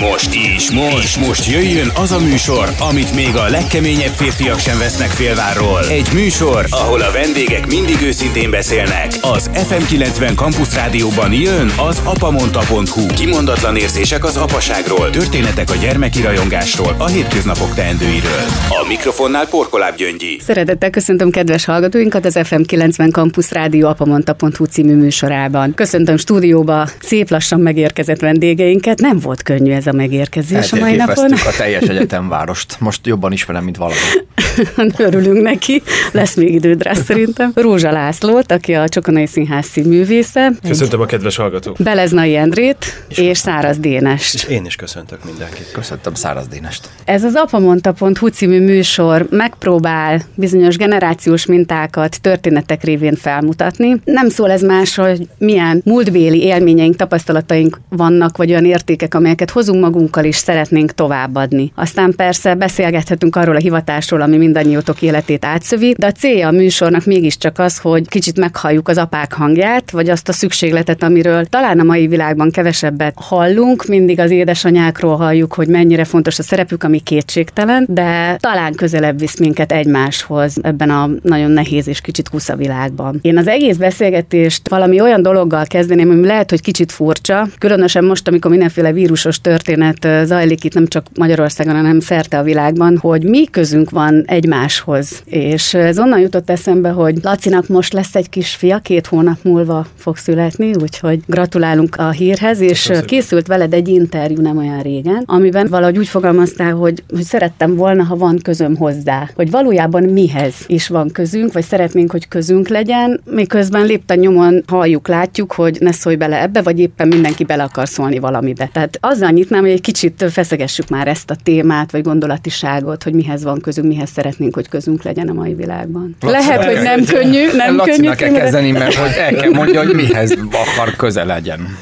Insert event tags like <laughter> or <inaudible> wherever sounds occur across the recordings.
Most, és most, és most jöjjön az a műsor, amit még a legkeményebb férfiak sem vesznek félvárról. Egy műsor, ahol a vendégek mindig őszintén beszélnek. Az FM90 Campus Rádióban jön az apamonta.hu. Kimondatlan érzések az apaságról, történetek a gyermeki rajongásról, a hétköznapok teendőiről. A mikrofonnál Porkoláb Gyöngyi. Szeretettel köszöntöm kedves hallgatóinkat az FM90 Campus Rádió apamonta.hu című műsorában. Köszöntöm stúdióba szép lassan megérkezett vendégeinket. Nem volt könnyű ez a megérkezés a mai napon. a teljes egyetemvárost. Most jobban ismerem, mint valaha. <laughs> Örülünk neki, lesz még időd rá szerintem. Rózsa Lászlót, aki a Csokonai Színház színművésze. Köszöntöm a kedves hallgatók. Beleznai Endrét és, és Száraz Dénest. Én is köszöntök mindenkit. Köszöntöm Száraz Dénest. Ez az apamonta.hu című műsor megpróbál bizonyos generációs mintákat történetek révén felmutatni. Nem szól ez más, hogy milyen múltbéli élményeink, tapasztalataink vannak, vagy olyan értékek, amelyeket hozunk magunkkal is szeretnénk továbbadni. Aztán persze beszélgethetünk arról a hivatásról, ami mindannyiótok életét átszövi, de a célja a műsornak mégiscsak az, hogy kicsit meghalljuk az apák hangját, vagy azt a szükségletet, amiről talán a mai világban kevesebbet hallunk, mindig az édesanyákról halljuk, hogy mennyire fontos a szerepük, ami kétségtelen, de talán közelebb visz minket egymáshoz ebben a nagyon nehéz és kicsit kusza világban. Én az egész beszélgetést valami olyan dologgal kezdeném, ami lehet, hogy kicsit furcsa, különösen most, amikor mindenféle vírusos történet zajlik itt nem csak Magyarországon, hanem szerte a világban, hogy mi közünk van egymáshoz. És ez onnan jutott eszembe, hogy Lacinak most lesz egy kis fia, két hónap múlva fog születni, úgyhogy gratulálunk a hírhez, és Köszönöm. készült veled egy interjú nem olyan régen, amiben valahogy úgy fogalmaztál, hogy, hogy szerettem volna, ha van közöm hozzá, hogy valójában mihez is van közünk, vagy szeretnénk, hogy közünk legyen, miközben lépten nyomon halljuk, látjuk, hogy ne szólj bele ebbe, vagy éppen mindenki bele akar szólni valamibe. Tehát azzal nyitnám, hogy egy kicsit feszegessük már ezt a témát, vagy gondolatiságot, hogy mihez van közünk, mihez szeretnénk, hogy közünk legyen a mai világban. Laci, Lehet, hogy nem könnyű, nem könnyű. kell kezdeni, mert hogy el kell mondja, hogy mihez akar köze legyen.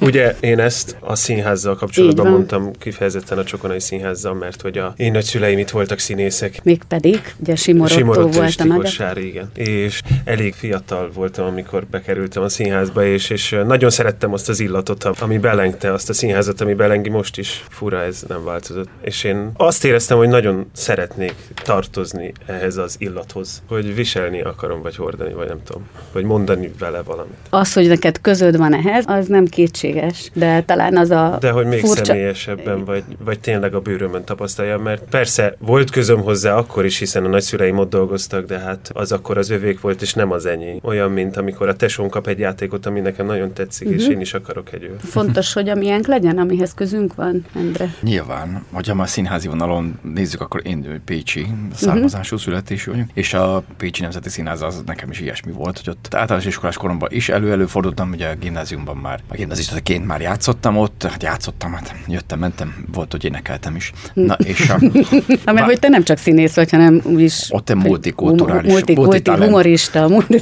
Ugye én ezt a színházzal kapcsolatban mondtam kifejezetten a Csokonai Színházzal, mert hogy a én nagyszüleim itt voltak színészek. Mégpedig, ugye Simorotto, Simorotto volt a maga. igen. És elég fiatal voltam, amikor bekerültem a színházba, és, és nagyon szerettem azt az illatot, ami belengte azt a színházat, ami belengi most is. Fura, ez nem változott. És én azt éreztem, hogy nagyon szeretnék tartozni ehhez az illathoz, hogy viselni akarom, vagy hordani, vagy nem tudom, vagy mondani vele valamit. Az, hogy neked közöd van ehhez, az nem kétséges, de talán az a De hogy még furcsa... személyesebben, vagy, vagy tényleg a bőrömön tapasztalja, mert persze volt közöm hozzá akkor is, hiszen a nagyszüleim ott dolgoztak, de hát az akkor az övék volt, és nem az enyém. Olyan, mint amikor a tesón kap egy játékot, ami nekem nagyon tetszik, uh-huh. és mhm. én is akarok egy ő. Fontos, hogy a miénk legyen, amihez közünk van, Endre. Nyilván, hogyha már színházi vonalon nézzük, akkor én Pécsi származású uh-huh. születésű vagyok, és a Pécsi Nemzeti Színház az nekem is ilyesmi volt, hogy ott általános iskolás koromban is elő-elő fordultam, ugye a gimnáziumban már, a gimnazistaként már játszottam ott, hát játszottam, hát jöttem, mentem, volt, hogy énekeltem is. Na, és a, <laughs> Na, mert hogy te nem csak színész vagy, hanem is... Ott egy multikulturális, multi, multi, humorista, multi...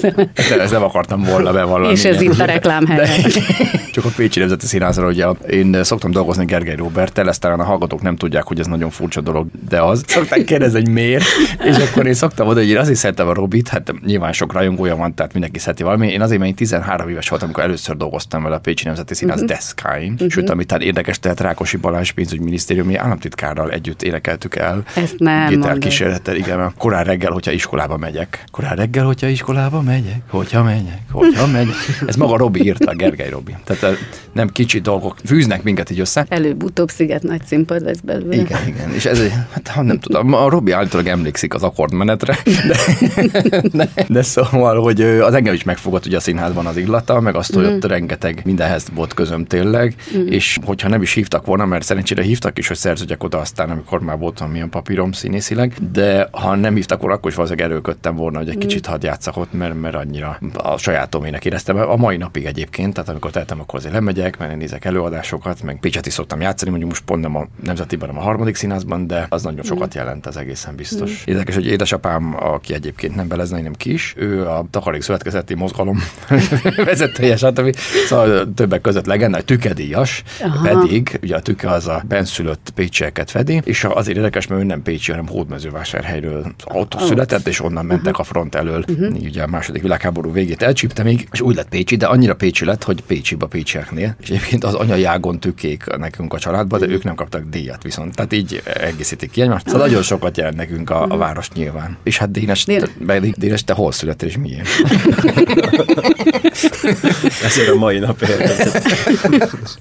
Ez nem akartam volna bevallani. És ez itt a reklámhely. <laughs> Csak a Pécsi Nemzeti Színházra, ugye én szoktam dolgozni Gergely Roberttel, ezt talán a hallgatók nem tudják, hogy ez nagyon furcsa dolog, de az. <laughs> Szokták kérdezni, hogy miért, és akkor én szoktam oda, hogy én azért szeretem a Robit, hát nyilván sok rajongója van, tehát mindenki szereti valami. Én azért, mert én 13 éves voltam, amikor először dolgoztam vele a Pécsi Nemzeti Színház uh-huh. deszkáin, uh-huh. sőt, amit tehát érdekes, tehát Rákosi Balázs pénzügyminisztériumi államtitkárral együtt énekeltük el. Ezt nem kísérlettel, igen, korán reggel, hogyha iskolába megyek. Korán reggel, hogyha iskolába megyek, hogyha megyek, hogyha megyek. Ez maga Robi írta, Gergely Robi. Tehát nem kicsi dolgok fűznek minket így össze. Előbb-utóbb sziget nagy színpad lesz belőle. Igen, igen. És ez, hát nem tudom, a Robi állítólag emlékszik az akkordmenetre, de, de, de szóval, hogy az engem is megfogott ugye a színházban az illata, meg azt, hogy mm. ott rengeteg mindenhez volt közöm tényleg, mm. és hogyha nem is hívtak volna, mert szerencsére hívtak is, hogy szerződjek oda aztán, amikor már voltam milyen papírom színészileg, de ha nem hívtak volna, akkor is valószínűleg erőködtem volna, hogy egy mm. kicsit hadd játszak ott, mert, mert annyira a sajátomének éreztem. A mai napig egyébként, tehát amikor tettem, akkor azért lemegyek, mert én nézek előadásokat, meg Pécset is szoktam játszani, mondjuk most pont nem a nemzetiben, hanem a harmadik színházban, de az nagyon sokat jelent, az egészen biztos. Mm. Érdekes, hogy édesapám, aki egyébként nem beleznai, nem kis, ő a takarék szövetkezeti mozgalom <laughs> vezetője, stb. Szóval többek között legenda, tükedíjas, Aha. pedig ugye a tüke az a benszülött pécsieket fedi, és azért érdekes, mert ő nem pécsi, hanem hódmezővásárhelyről autó oh. született, és onnan mentek uh-huh. a front elől. Uh-huh. Ugye a második világháború végét elcsípte még, és úgy lett Pécsi, de annyira Pécsi lett, hogy Pécsiba Pécsieknél. És egyébként az anyajágon tükéknek nekünk a családba, de ők nem kaptak díjat viszont. Tehát így egészítik ki egymást. Szóval nagyon sokat jelent nekünk a, a város nyilván. És hát Dénes, Dénes, Dénes te hol születtél és miért? <laughs> Ezért a mai nap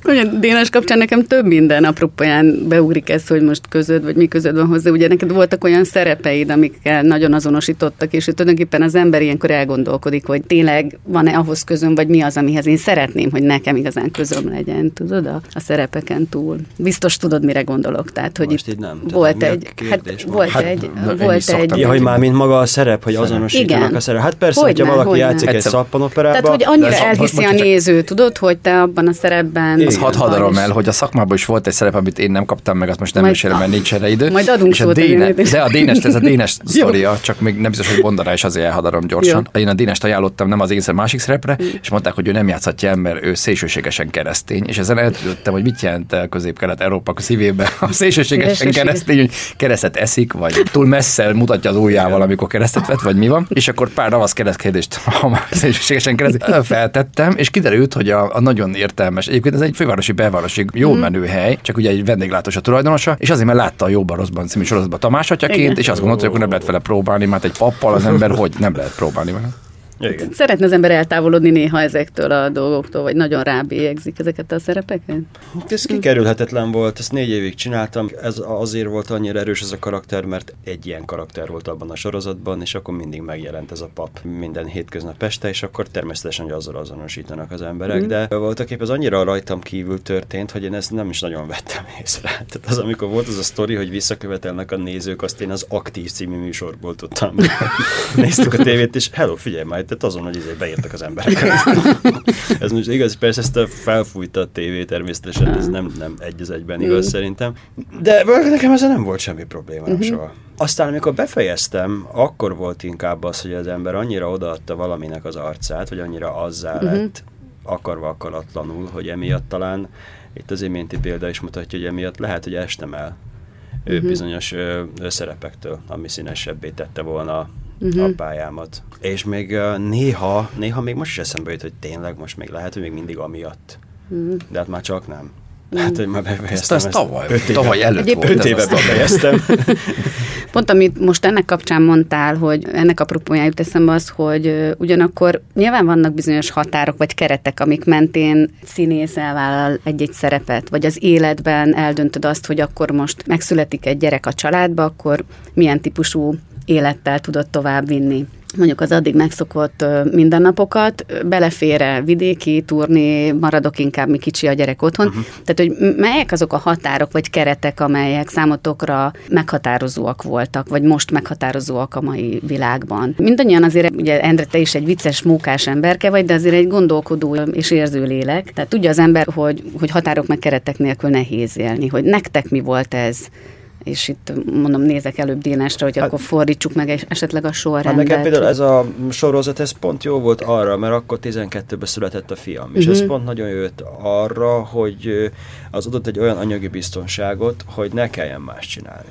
Ugye Dénes kapcsán nekem több minden apropóján beugrik ez, hogy most közöd, vagy mi közöd van hozzá. Ugye neked voltak olyan szerepeid, amikkel nagyon azonosítottak, és tulajdonképpen az ember ilyenkor elgondolkodik, hogy tényleg van-e ahhoz közöm, vagy mi az, amihez én szeretném, hogy nekem igazán közöm legyen, tudod, a, a szerepeken túl. Biztos tudod, mire gondolok. Tehát, hogy most itt nem. Volt egy, hát, volt hát, egy, volt egy, ja, hogy már mint maga a szerep, hogy azonosítanak a szerep. Hát persze, hogy hogyha valaki játszik egy szappanoperában. Tehát, hogy annyira elhiszi a néző, tudod, hogy te abban a szerepben. Ez hadd hadarom el, hogy a szakmában is volt egy szerep, amit én nem kaptam meg, azt most nem mesélem, mert nincs erre idő. Majd adunk és a Dénes, de a Dénes, ez a Dénes sztoria, csak még nem biztos, hogy mondaná, és azért elhadarom gyorsan. Jó. Én a Dénest ajánlottam nem az én másik szerepre, mm. és mondták, hogy ő nem játszhatja el, mert ő szélsőségesen keresztény. És ezen eltudottam, hogy mit jelent közép-kelet-európa szívében a szélsőségesen keresztény, hogy keresztet eszik, vagy túl messze mutatja az ujjával, amikor keresztet vett, vagy mi van. És akkor pár ravasz keresztkérdést, ha már szélsőségesen kereszt, <laughs> feltettem, és kiderült, hogy a, a, nagyon értelmes. Egyébként ez egy fővárosi belvárosi jó mm. menő hely, csak ugye egy vendéglátós a tulajdonosa, és azért, mert látta a jóban rosszban című sorozatban Tamás atyaként, és azt gondolta, hogy akkor nem lehet vele próbálni, mert egy pappal az ember hogy nem lehet próbálni vele. Igen. Szeretne az ember eltávolodni néha ezektől a dolgoktól, vagy nagyon rábélyegzik ezeket a szerepeket? Ez kikerülhetetlen volt, ezt négy évig csináltam. Ez azért volt annyira erős ez a karakter, mert egy ilyen karakter volt abban a sorozatban, és akkor mindig megjelent ez a pap minden hétköznap este, és akkor természetesen, hogy azzal azonosítanak az emberek. Mm. De voltak épp ez annyira rajtam kívül történt, hogy én ezt nem is nagyon vettem észre. <laughs> Tehát az, amikor volt az a sztori, hogy visszakövetelnek a nézők, azt én az Aktív című műsorból tudtam. <laughs> Néztük a tévét, és hello, figyelj majd, tehát azon, hogy izé beírtak az emberek. <laughs> ez most igaz, persze ezt a felfújta a tévé természetesen, ez nem, nem egy az egyben igaz mm. szerintem. De nekem ezzel nem volt semmi probléma, uh-huh. soha. Aztán, amikor befejeztem, akkor volt inkább az, hogy az ember annyira odaadta valaminek az arcát, hogy annyira azzá lett, akarva akaratlanul, hogy emiatt talán, itt az iménti példa is mutatja, hogy emiatt lehet, hogy estem el uh-huh. bizonyos ö, szerepektől, ami színesebbé tette volna uh-huh. a pályámat. És még néha, néha még most is eszembe jut, hogy tényleg most még lehet, hogy még mindig amiatt. Uh-huh. De hát már csak nem. Hát, hogy már befejeztem. Ezt, ezt tavaly, öt éve, tavaly előtt volt. Öt éve befejeztem. <laughs> Pont amit most ennek kapcsán mondtál, hogy ennek apropóján jut eszembe az, hogy ugyanakkor nyilván vannak bizonyos határok vagy keretek, amik mentén színész elvállal egy-egy szerepet, vagy az életben eldöntöd azt, hogy akkor most megszületik egy gyerek a családba, akkor milyen típusú élettel tudod tovább vinni mondjuk az addig megszokott mindennapokat, belefér vidéki turné, maradok inkább, mi kicsi a gyerek otthon. Uh-huh. Tehát, hogy melyek azok a határok vagy keretek, amelyek számotokra meghatározóak voltak, vagy most meghatározóak a mai világban. Mindannyian azért, ugye Endre, te is egy vicces, mókás emberke vagy, de azért egy gondolkodó és érző lélek. Tehát tudja az ember, hogy, hogy határok meg keretek nélkül nehéz élni, hogy nektek mi volt ez, és itt mondom, nézek előbb Dénesre, hogy hát, akkor fordítsuk meg esetleg a sorrendet. Hát nekem például ez a sorozat, ez pont jó volt arra, mert akkor 12-ben született a fiam, uh-huh. és ez mhm. pont nagyon jött arra, hogy az adott egy olyan anyagi biztonságot, hogy ne kelljen más csinálni.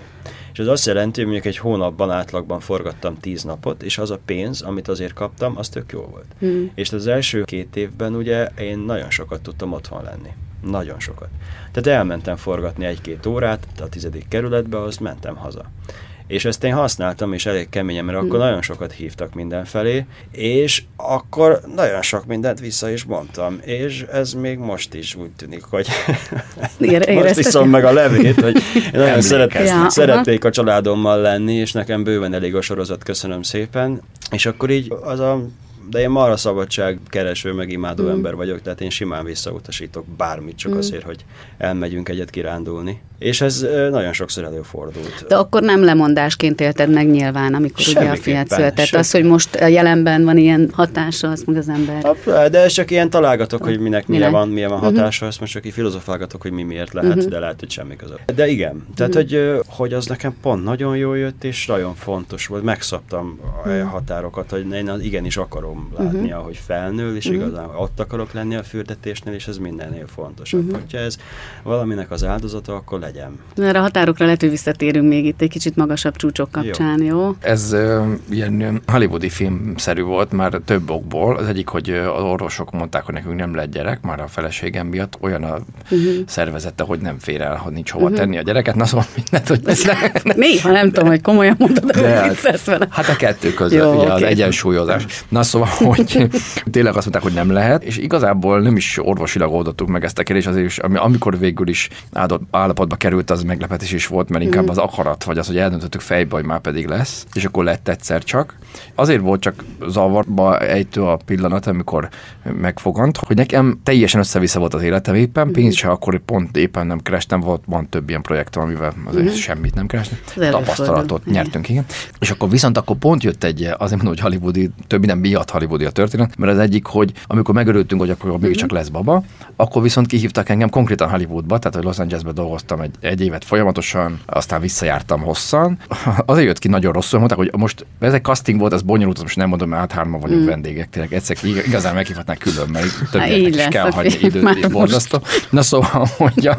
És ez azt jelenti, hogy mondjuk egy hónapban átlagban forgattam tíz napot, és az a pénz, amit azért kaptam, az tök jó volt. Mm. És az első két évben ugye én nagyon sokat tudtam otthon lenni. Nagyon sokat. Tehát elmentem forgatni egy-két órát a tizedik kerületbe, azt mentem haza. És ezt én használtam, és elég keményen, mert akkor mm. nagyon sokat hívtak mindenfelé, és akkor nagyon sok mindent vissza is mondtam, és ez még most is úgy tűnik, hogy <laughs> most iszom meg a levét, hogy én nagyon szeret, ja, szeretnék a családommal lenni, és nekem bőven elég a sorozat, köszönöm szépen, és akkor így az a de én marha szabadság kereső, meg imádó mm. ember vagyok, tehát én simán visszautasítok bármit, csak mm. azért, hogy elmegyünk egyet kirándulni. És ez nagyon sokszor előfordult. De akkor nem lemondásként élted meg nyilván, amikor ugye a fiat született. Az, hogy most a jelenben van ilyen hatása, az meg az ember. De csak ilyen találgatok, hogy minek mire van, milyen van mhm. hatása, uh-huh. ezt most csak így filozofálgatok, hogy mi miért lehet, uh-huh. de lehet, hogy semmi között. De igen, tehát, uh-huh. hogy, hogy az nekem pont nagyon jól jött, és nagyon fontos volt. Megszabtam uh-huh. a határokat, hogy én igenis akarom látni, uh-huh. ahogy felnől, és uh-huh. igazán ott akarok lenni a fürdetésnél, és ez mindennél fontosabb. Uh-huh. Hogyha ez valaminek az áldozata, akkor legyen legyen. Erre a határokra lehet, hogy visszatérünk még itt egy kicsit magasabb csúcsok kapcsán, jó? jó? Ez ö, ilyen hollywoodi filmszerű volt már több okból. Az egyik, hogy az orvosok mondták, hogy nekünk nem lehet gyerek, már a feleségem miatt olyan a uh-huh. szervezete, hogy nem fér el, hogy nincs hova uh-huh. tenni a gyereket. Na szóval mindent, hogy ez ne, <laughs> Néha nem tudom, hogy komolyan mondod, de hát, vele. Hát a kettő között, jó, ugye okay. az egyensúlyozás. Na szóval, <laughs> hogy tényleg azt mondták, hogy nem lehet, és igazából nem is orvosilag oldottuk meg ezt a kérdést, azért is, ami, amikor végül is áldott állapotba került, az meglepetés is volt, mert inkább uh-huh. az akarat, vagy az, hogy eldöntöttük fejbe, hogy már pedig lesz, és akkor lett egyszer csak. Azért volt csak zavarba ejtő a pillanat, amikor megfogant, hogy nekem teljesen össze-vissza volt az életem éppen, uh-huh. pénzt se akkor pont éppen nem kerestem, volt, van több ilyen projektem, amivel azért uh-huh. semmit nem kerestem. Tapasztalatot nyertünk, igen. És akkor viszont akkor pont jött egy, azért mondom, hogy hollywoodi, több minden miatt hollywoodi a történet, mert az egyik, hogy amikor megörültünk, hogy akkor uh-huh. mégiscsak lesz baba, akkor viszont kihívtak engem konkrétan Hollywoodba, tehát hogy Los Angelesbe dolgoztam egy, egy évet folyamatosan, aztán visszajártam hosszan. <laughs> Azért jött ki nagyon rosszul, mondták, hogy most ez egy casting volt, ez bonyolult, most nem mondom, mert hát hárman vagyunk mm. vendégek, tényleg egyszer igazán meghívhatnák külön, mert <laughs> több is kell hagyni időt, borzasztó. Na szóval, <laughs> hogy,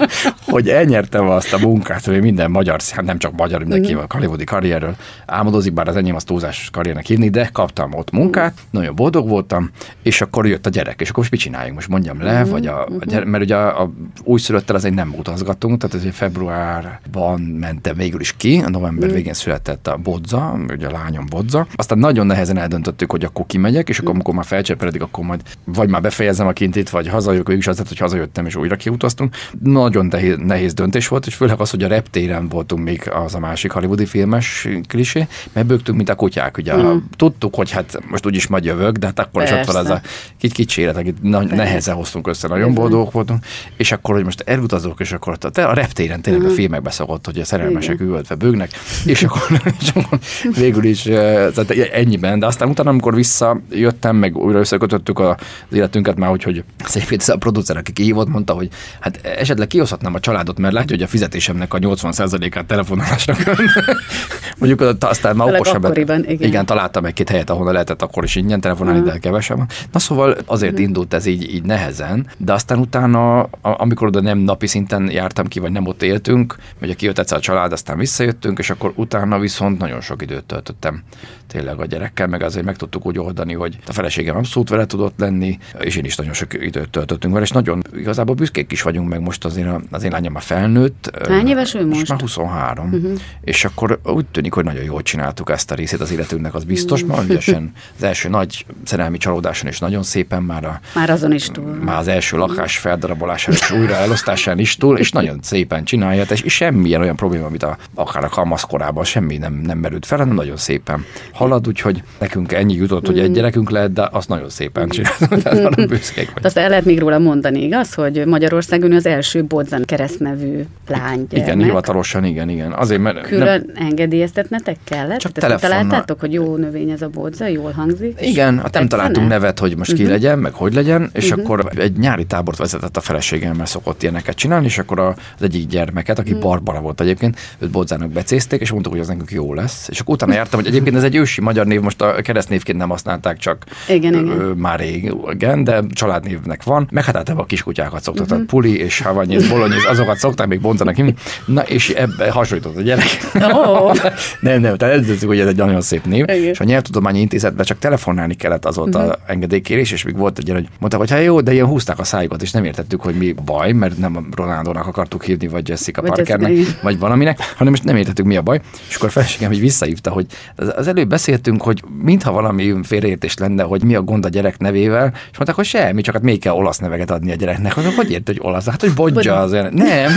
hogy elnyertem azt a munkát, hogy minden magyar, hát nem csak magyar, mindenki mm. a hollywoodi karrierről álmodozik, bár az enyém az túlzás karriernek hívni, de kaptam ott munkát, mm. nagyon boldog voltam, és akkor jött a gyerek, és akkor most mit csináljunk? Most mondjam le, mm. vagy a, a gyerek, mert ugye a, a újszülöttel azért nem utazgatunk, tehát ez februárban mentem végül is ki, a november mm. végén született a Bodza, ugye a lányom Bodza. Aztán nagyon nehezen eldöntöttük, hogy akkor kimegyek, és akkor mm. amikor már felcseperedik, akkor majd vagy már befejezem a kintit, vagy hazajövök, végül is az, hogy hazajöttem és újra kiutaztunk. Nagyon nehéz, nehéz döntés volt, és főleg az, hogy a reptéren voltunk még az a másik hollywoodi filmes klisé, mert bőgtünk, mint a kutyák. Ugye mm. tudtuk, hogy hát most úgyis majd jövök, de hát akkor Persze. is ott van ez a kicsi élet, akit nehezen hoztunk össze, nagyon boldogok voltunk, és akkor, hogy most elutazok, és akkor a reptéren tényleg uh-huh. a filmekbe szokott, hogy a szerelmesek üvöltve bőgnek, és akkor, <laughs> és akkor végül is tehát ennyiben, de aztán utána, amikor visszajöttem, meg újra összekötöttük az életünket már, hogy szép a producer, aki kihívott, mondta, hogy hát esetleg kihozhatnám a családot, mert látja, hogy a fizetésemnek a 80%-át telefonálásra <laughs> Mondjuk aztán már okosabb. Igen. igen, találtam egy-két helyet, ahol lehetett akkor is ingyen telefonálni, uh-huh. de kevesebb. Na szóval azért uh-huh. indult ez így, így nehezen, de aztán utána, amikor oda nem napi szinten jártam ki, vagy nem ott éltünk, vagy a kijött egyszer a család, aztán visszajöttünk, és akkor utána viszont nagyon sok időt töltöttem tényleg a gyerekkel, meg azért meg tudtuk úgy oldani, hogy a feleségem abszolút vele tudott lenni, és én is nagyon sok időt töltöttünk vele, és nagyon igazából büszkék is vagyunk meg most azért az én lányom már felnőtt. Hány éves ő most? Már 23. Uh-huh. Mhm. És akkor úgy tűnik, hogy nagyon jól csináltuk ezt a részét az életünknek, az biztos, uh-huh. már ügyesen az első nagy szerelmi csalódáson is nagyon szépen már a, már azon is túl. Már az első lakás feldarabolásán és újra elosztásán is túl, és nagyon szépen csinálja, és semmilyen olyan probléma, amit a, akár a kamaszkorában semmi nem, nem merült fel, hanem nagyon szépen halad, úgyhogy nekünk ennyi jutott, hogy egy mm. gyerekünk lehet, de azt nagyon szépen csináltunk, tehát büszkék vagy. Azt el lehet még róla mondani, igaz, hogy Magyarországon az első Bodzan keresztnevű lány gyermek. Igen, hivatalosan, igen, igen. Azért, mert Külön nem... engedélyeztetnetek kellett? Csak Tehát találtátok, hogy jó növény ez a bodza, jól hangzik? Igen, hát nem találtunk nevet, hogy most ki uh-huh. legyen, meg hogy legyen, és uh-huh. akkor egy nyári tábort vezetett a feleségemmel szokott ilyeneket csinálni, és akkor az egyik gyermeket, aki uh-huh. Barbara volt egyébként, őt Bodzának becézték, és mondtuk, hogy az nekünk jó lesz. És akkor utána jártam, hogy egyébként ez egy ősi magyar név, most a keresztnévként nem használták, csak igen, ö, igen. már régen, de családnévnek van. Meg hát általában a kiskutyákat szoktak, uh-huh. tehát Puli és Havanyész, Bolonyész, azokat szokták még bontanak ki. Na, és ebbe hasonlított a gyerek. Oh. <laughs> nem, nem, tehát eldöntöttük, hogy ez egy nagyon szép név. Igen. És a Nyelvtudományi Intézetben csak telefonálni kellett azóta uh-huh. engedélykérés, és még volt egy hogy mondták, hogy hát jó, de ilyen húzták a szájukat, és nem értettük, hogy mi baj, mert nem Ronaldónak akartuk hívni, vagy Jessica vagy Parkernek, Jessica, vagy valaminek, hanem most nem értettük, mi a baj. És akkor feleségem hogy visszahívta, hogy az előbb beszéltünk, hogy mintha valami félreértés lenne, hogy mi a gond a gyerek nevével, és mondták, hogy semmi, csak hát még kell olasz neveket adni a gyereknek. Hogy, hogy ért, hogy olasz? Hát, hogy bodja az Nem.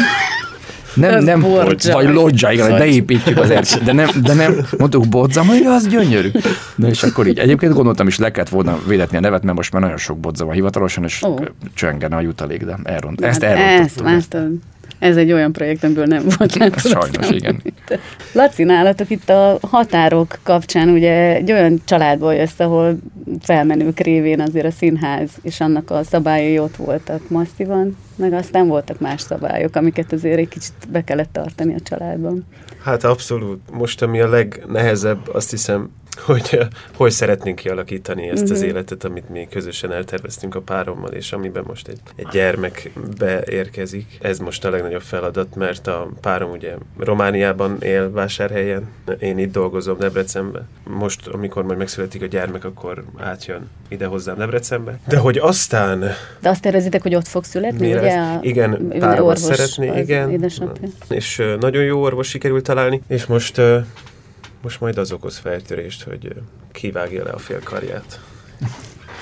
Nem, nem, bodzsa. vagy lodzsa, igen, hogy beépítjük az erőt, de nem, de nem, mondtuk bodza, hogy az gyönyörű. Na és akkor így. Egyébként gondoltam is le kellett volna védetni a nevet, mert most már nagyon sok bodza van hivatalosan, és oh. csöngene a jutalék, de elront. Ezt hát elrontottuk. Ezt, ez egy olyan projekt, amiből nem volt lehet. Sajnos, igen. Laci, nálatok itt a határok kapcsán ugye egy olyan családból jössz, ahol felmenők révén azért a színház és annak a szabályai ott voltak masszívan, meg aztán voltak más szabályok, amiket azért egy kicsit be kellett tartani a családban. Hát abszolút. Most ami a legnehezebb, azt hiszem, hogy hogy szeretnénk kialakítani ezt az életet, amit mi közösen elterveztünk a párommal, és amiben most egy, egy gyermek beérkezik. Ez most a legnagyobb feladat, mert a párom ugye Romániában él vásárhelyen, én itt dolgozom Debrecenben. Most, amikor majd megszületik a gyermek, akkor átjön ide hozzám Debrecenbe. De hogy aztán... De azt tervezitek, hogy ott fog születni, Mire ugye? A, Igen, párom szeretné, igen. És nagyon jó orvos sikerült találni, és most, most majd az okoz feltörést, hogy kivágja le a félkarját.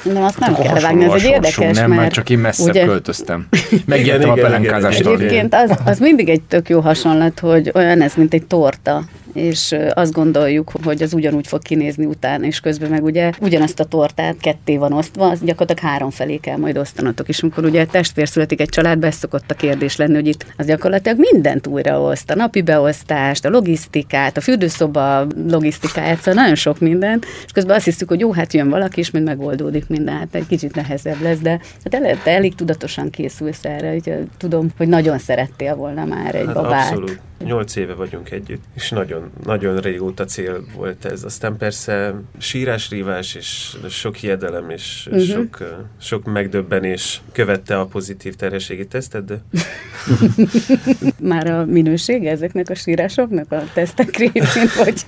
Szerintem azt nem kell hasonló vágni, ez egy érdekes, nem, mert mert csak én messzebb ugye- költöztem. Megijedtem a pelenkázástól. Egyébként az, az mindig egy tök jó hasonlat, hogy olyan ez, mint egy torta, és azt gondoljuk, hogy az ugyanúgy fog kinézni utána, és közben meg ugye ugyanazt a tortát ketté van osztva, az gyakorlatilag három felé kell majd osztanatok, és amikor ugye testvér születik egy családba, ez szokott a kérdés lenni, hogy itt az gyakorlatilag mindent újraoszt, a napi beosztást, a logisztikát, a fürdőszoba logisztikáját, szóval nagyon sok mindent, és közben azt hiszük, hogy jó, hát jön valaki, és majd megoldódik minden, hát egy kicsit nehezebb lesz, de hát el, te elég tudatosan készülsz erre, úgyhogy tudom, hogy nagyon szerettél volna már egy Hát babát. abszolút. Nyolc éve vagyunk együtt, és nagyon, nagyon régóta cél volt ez. Aztán persze sírás-rívás, és sok hiedelem, és Mhm. uh-huh. sok, sok megdöbbenés követte a pozitív terhességi tesztet, de <laughs> Már a minősége ezeknek a sírásoknak, a tesztek révén, vagy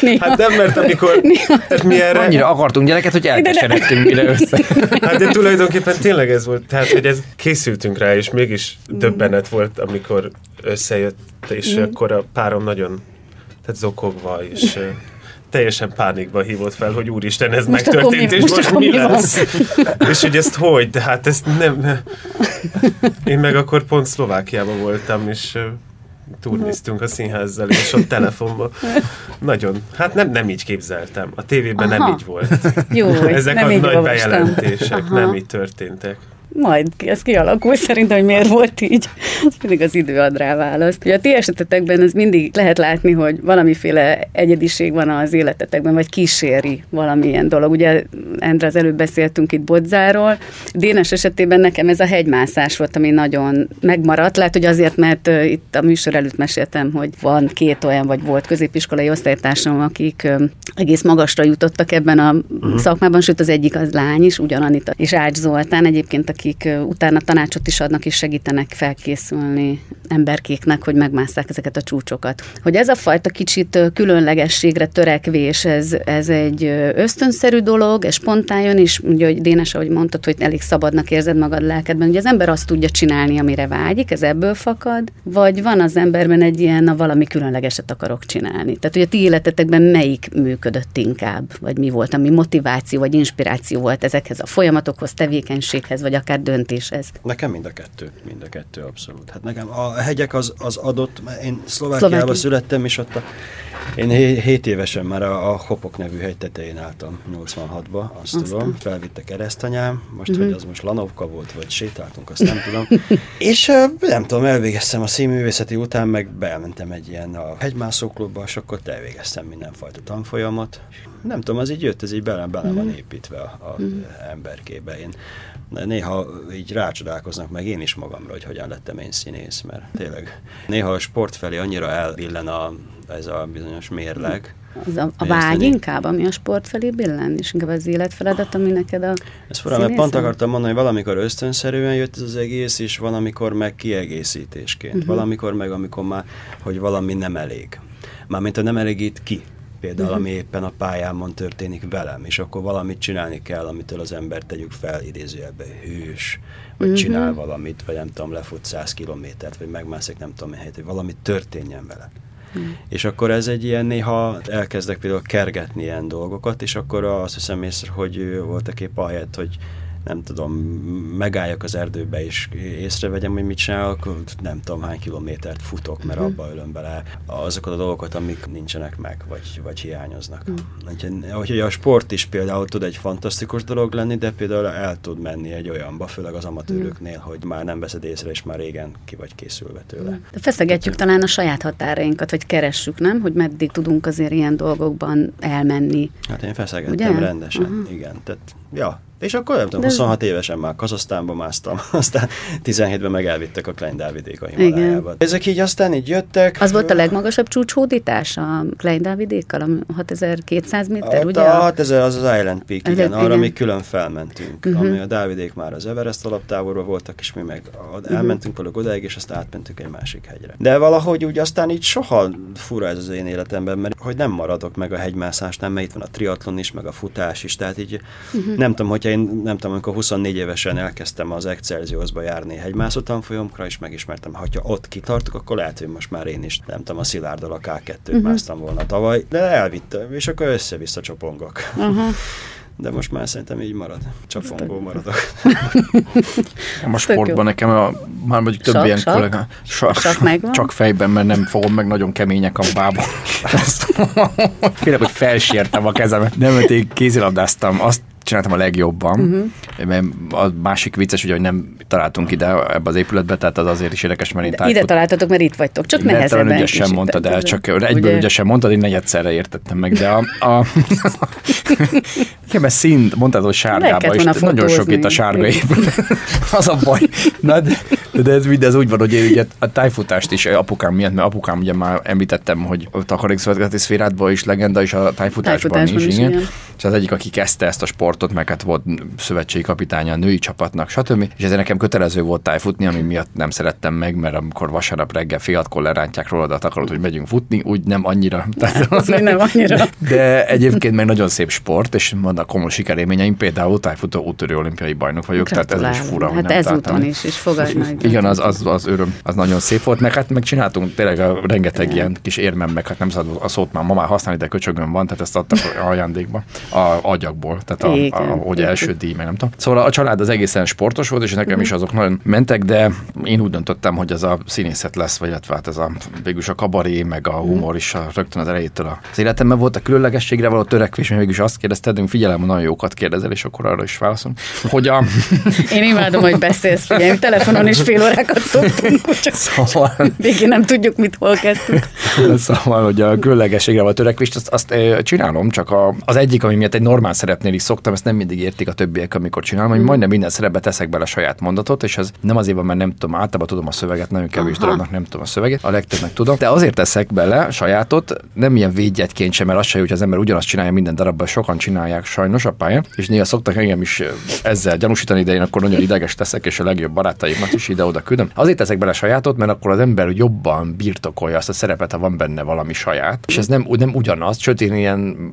néha... hát nem, mert amikor <laughs> tehát mi erre, Annyira akartunk gyereket, hogy elkeseredtünk mire össze. <laughs> Hát de tulajdonképpen tényleg ez volt, tehát hogy ez készültünk rá, és mégis döbbenet volt, amikor összejött, és Mm. akkor a párom nagyon tehát zokogva, és teljesen pánikba hívott fel, hogy úristen, ez Most megtörtént, mi- és most most, mi mi lesz? és hogy ezt hogy? De hát ezt nem... Én meg akkor pont Szlovákiában voltam, és ö, turniztunk a színházzal, és ott telefonban. Nagyon, hát nem, nem így képzeltem. A tévében nem Aha. így volt. Jó, <laughs> Ezek nem a így nagy bejelentések Aha. nem így történtek. Majd ez kialakul szerintem, hogy miért volt így. Az mindig az idő ad rá választ. Ugye a ti esetetekben ez mindig lehet látni, hogy valamiféle egyediség van az életetekben, vagy kíséri valamilyen dolog. Ugye, Endre, az előbb beszéltünk itt Bodzáról. Dénes esetében nekem ez a hegymászás volt, ami nagyon megmaradt. Lehet, hogy azért, mert itt a műsor előtt meséltem, hogy van két olyan, vagy volt középiskolai osztálytársam, akik egész magasra jutottak ebben a uh-huh. szakmában, sőt az egyik az lány is, ugyananita és Ács Zoltán egyébként, akik utána tanácsot is adnak és segítenek felkészülni emberkéknek, hogy megmásszák ezeket a csúcsokat. Hogy ez a fajta kicsit különlegességre törekvés, ez, ez egy ösztönszerű dolog, ez spontán jön, és ugye, hogy Dénes, ahogy mondtad, hogy elég szabadnak érzed magad lelkedben, hogy az ember azt tudja csinálni, amire vágyik, ez ebből fakad, vagy van az emberben egy ilyen, na valami különlegeset akarok csinálni. Tehát, hogy a ti életetekben melyik működött inkább, vagy mi volt, ami motiváció, vagy inspiráció volt ezekhez a folyamatokhoz, tevékenységhez, vagy akár döntéshez. Nekem mind a kettő, mind a kettő abszolút. Hát nekem a hegyek az, az adott, mert én. Szlovákiában születtem, és ott a, én 7 évesen már a, a Hopok nevű hegy tetején álltam 86-ba, azt Aztán. tudom, felvitte keresztanyám, most, uh-huh. hogy az most Lanovka volt, vagy sétáltunk, azt nem tudom. <laughs> és nem tudom, elvégeztem a színművészeti után, meg bementem egy ilyen a hegymászóklubba, és akkor elvégeztem mindenfajta tanfolyamot. Nem tudom, az így jött, ez így bele, bele van építve a, a emberkébe. Én néha így rácsodálkoznak meg én is magamra, hogy hogyan lettem én színész, mert tényleg néha a sport felé annyira elbillen a, ez a bizonyos mérleg. Az a, a vágy inkább, ami a sport felé billen, és inkább az életfeladat, ami neked a Ez fura, mert pont akartam mondani, hogy valamikor ösztönszerűen jött ez az egész, és valamikor meg kiegészítésként. Uh-huh. Valamikor meg, amikor már, hogy valami nem elég. Mármint a nem elégít ki. Például, uh-huh. ami éppen a pályámon történik velem, és akkor valamit csinálni kell, amitől az ember tegyük fel idézőjelbe hős, vagy uh-huh. csinál valamit, vagy nem tudom, lefut 100 kilométert, vagy megmászik nem tudom, helyet, hogy valami történjen vele. Hmm. És akkor ez egy ilyen néha elkezdek például kergetni ilyen dolgokat, és akkor azt hiszem észre, hogy voltak épp ahelyett, hogy nem tudom, megálljak az erdőbe és észrevegyem, hogy mit csinálok, nem tudom hány kilométert futok, mert abba ölöm bele azokat a dolgokat, amik nincsenek meg, vagy, vagy hiányoznak. Úgyhogy, úgyhogy a sport is például tud egy fantasztikus dolog lenni, de például el tud menni egy olyanba, főleg az amatőröknél, hogy már nem veszed észre, és már régen ki vagy készülve tőle. De feszegetjük talán a saját határainkat, vagy keressük, nem? Hogy meddig tudunk azért ilyen dolgokban elmenni. Hát én feszegettem Ugye? rendesen, Aha. igen. Tehát, ja, És akkor nem tudom, 26 évesen már Kazasztánba másztam, <laughs> aztán 17-ben meg elvittek a Klein Dávidék a Himalájába. Ezek így aztán így jöttek. Az volt a legmagasabb csúcshódítás a Klein Dávidékkal, a 6200 méter, Ott ugye? a 6000 az az Island Peak, igen, Island, arra igen. még külön felmentünk, uh-huh. ami a Dávidék már az Everest alaptávolról voltak, és mi meg uh-huh. elmentünk velük odáig, és aztán átmentünk egy másik hegyre. De valahogy úgy aztán így soha fura ez az én életemben, mert hogy nem maradok meg a hegymászásnál, mert itt van a triatlon is, meg a futás is, tehát így uh-huh. nem tudom, hogyha én nem tudom, amikor 24 évesen elkezdtem az Excelsiusba járni hegymászó tanfolyamokra, és megismertem, ha ott kitartok, akkor lehet, hogy most már én is, nem tudom, a Szilárddal a K2-t uh-huh. másztam volna tavaly, de elvittem, és akkor össze-vissza csopongok. Aha. De most már szerintem így marad. Csapongó maradok. A sportban nekem a, már mondjuk több Sakk, ilyen kollega. Sakk, Sakk megvan? csak fejben, mert nem fogom meg, nagyon kemények a bábon. <laughs> Félek, hogy felsértem a kezemet. Nem, mert én kézilabdáztam, azt csináltam a legjobban, uh-huh. mert a másik vicces, ugye, hogy nem találtunk ide ebbe az épületbe, tehát az azért is érdekes, mert De ide találtatok, mert itt vagytok, csak Mert talán nehezebben ügyesen mondtad el, csak egyből ügyesen mondtad, én negyedszerre értettem meg, de a... a igen, mert színt, mondtad, hogy sárgába, és nagyon sok itt a sárga épület. <laughs> Az a baj. Na, de, de ez mindez úgy van, hogy én ugye a tájfutást is apukám miatt, mert apukám ugye már említettem, hogy a takarékszövetkezeti szférádban is legenda, és a tájfutásban, Tájfutásban is, is, igen. És az egyik, aki kezdte ezt a sportot, meg hát volt szövetségi kapitánya a női csapatnak, stb. És ezért nekem kötelező volt tájfutni, ami miatt nem szerettem meg, mert amikor vasárnap reggel fél hatkor lerántják rólad a takarót, hogy megyünk futni, úgy nem annyira. Tehát, Az még nem annyira. de egyébként meg nagyon szép sport, és vannak komoly sikerélményeim, például tájfutó úttörő olimpiai bajnok vagyok, tehát ez is fura, Hát nem ezúton is, és fogadj meg. Igen, az, az, az öröm, az nagyon szép volt, meg hát meg csináltunk tényleg a rengeteg ilyen kis érmem, meg hát nem szabad a szót már ma már használni, de köcsögön van, tehát ezt adtak ajándékba a agyakból, tehát a, Igen. a, hogy első díj, meg nem tudom. Szóval a család az egészen sportos volt, és nekem is azok nagyon mentek, de én úgy döntöttem, hogy ez a színészet lesz, vagy illetve hát ez a végülis a kabaré, meg a humor is a, rögtön az elejétől az életemben volt a különlegességre való törekvés, mert végülis azt kérdezted, hogy figyelem, nagyon jókat kérdezel, és akkor arra is válaszolom, hogy a, <laughs> Én imádom, hogy beszélsz, figyelj, telefonon is fél órákat szoktunk, <laughs> úgyhogy szóval, végig nem tudjuk, mit hol kezdtünk. <laughs> Szóval, hogy a különlegességre a törekvést, azt, azt csinálom, csak a, az egyik, ami miatt egy normál szerepnél is szoktam, ezt nem mindig értik a többiek, amikor csinálom, hogy majdnem minden szerepbe teszek bele saját mondatot, és ez nem azért van, mert nem tudom, általában tudom a szöveget, nagyon kevés Aha. dolognak nem tudom a szöveget, a legtöbbnek tudom, de azért teszek bele sajátot, nem ilyen védjegyként sem, mert az se, hogy az ember ugyanazt csinálja minden darabban, sokan csinálják sajnos a pályán, és néha szoktak engem is ezzel gyanúsítani, de én akkor nagyon ideges teszek, és a legjobb barátaimat is ide-oda küldöm. Azért teszek bele sajátot, mert akkor az ember jobban birtokolja azt a szerepet, ha van benne valami saját. És ez nem, nem ugyanaz, sőt én ilyen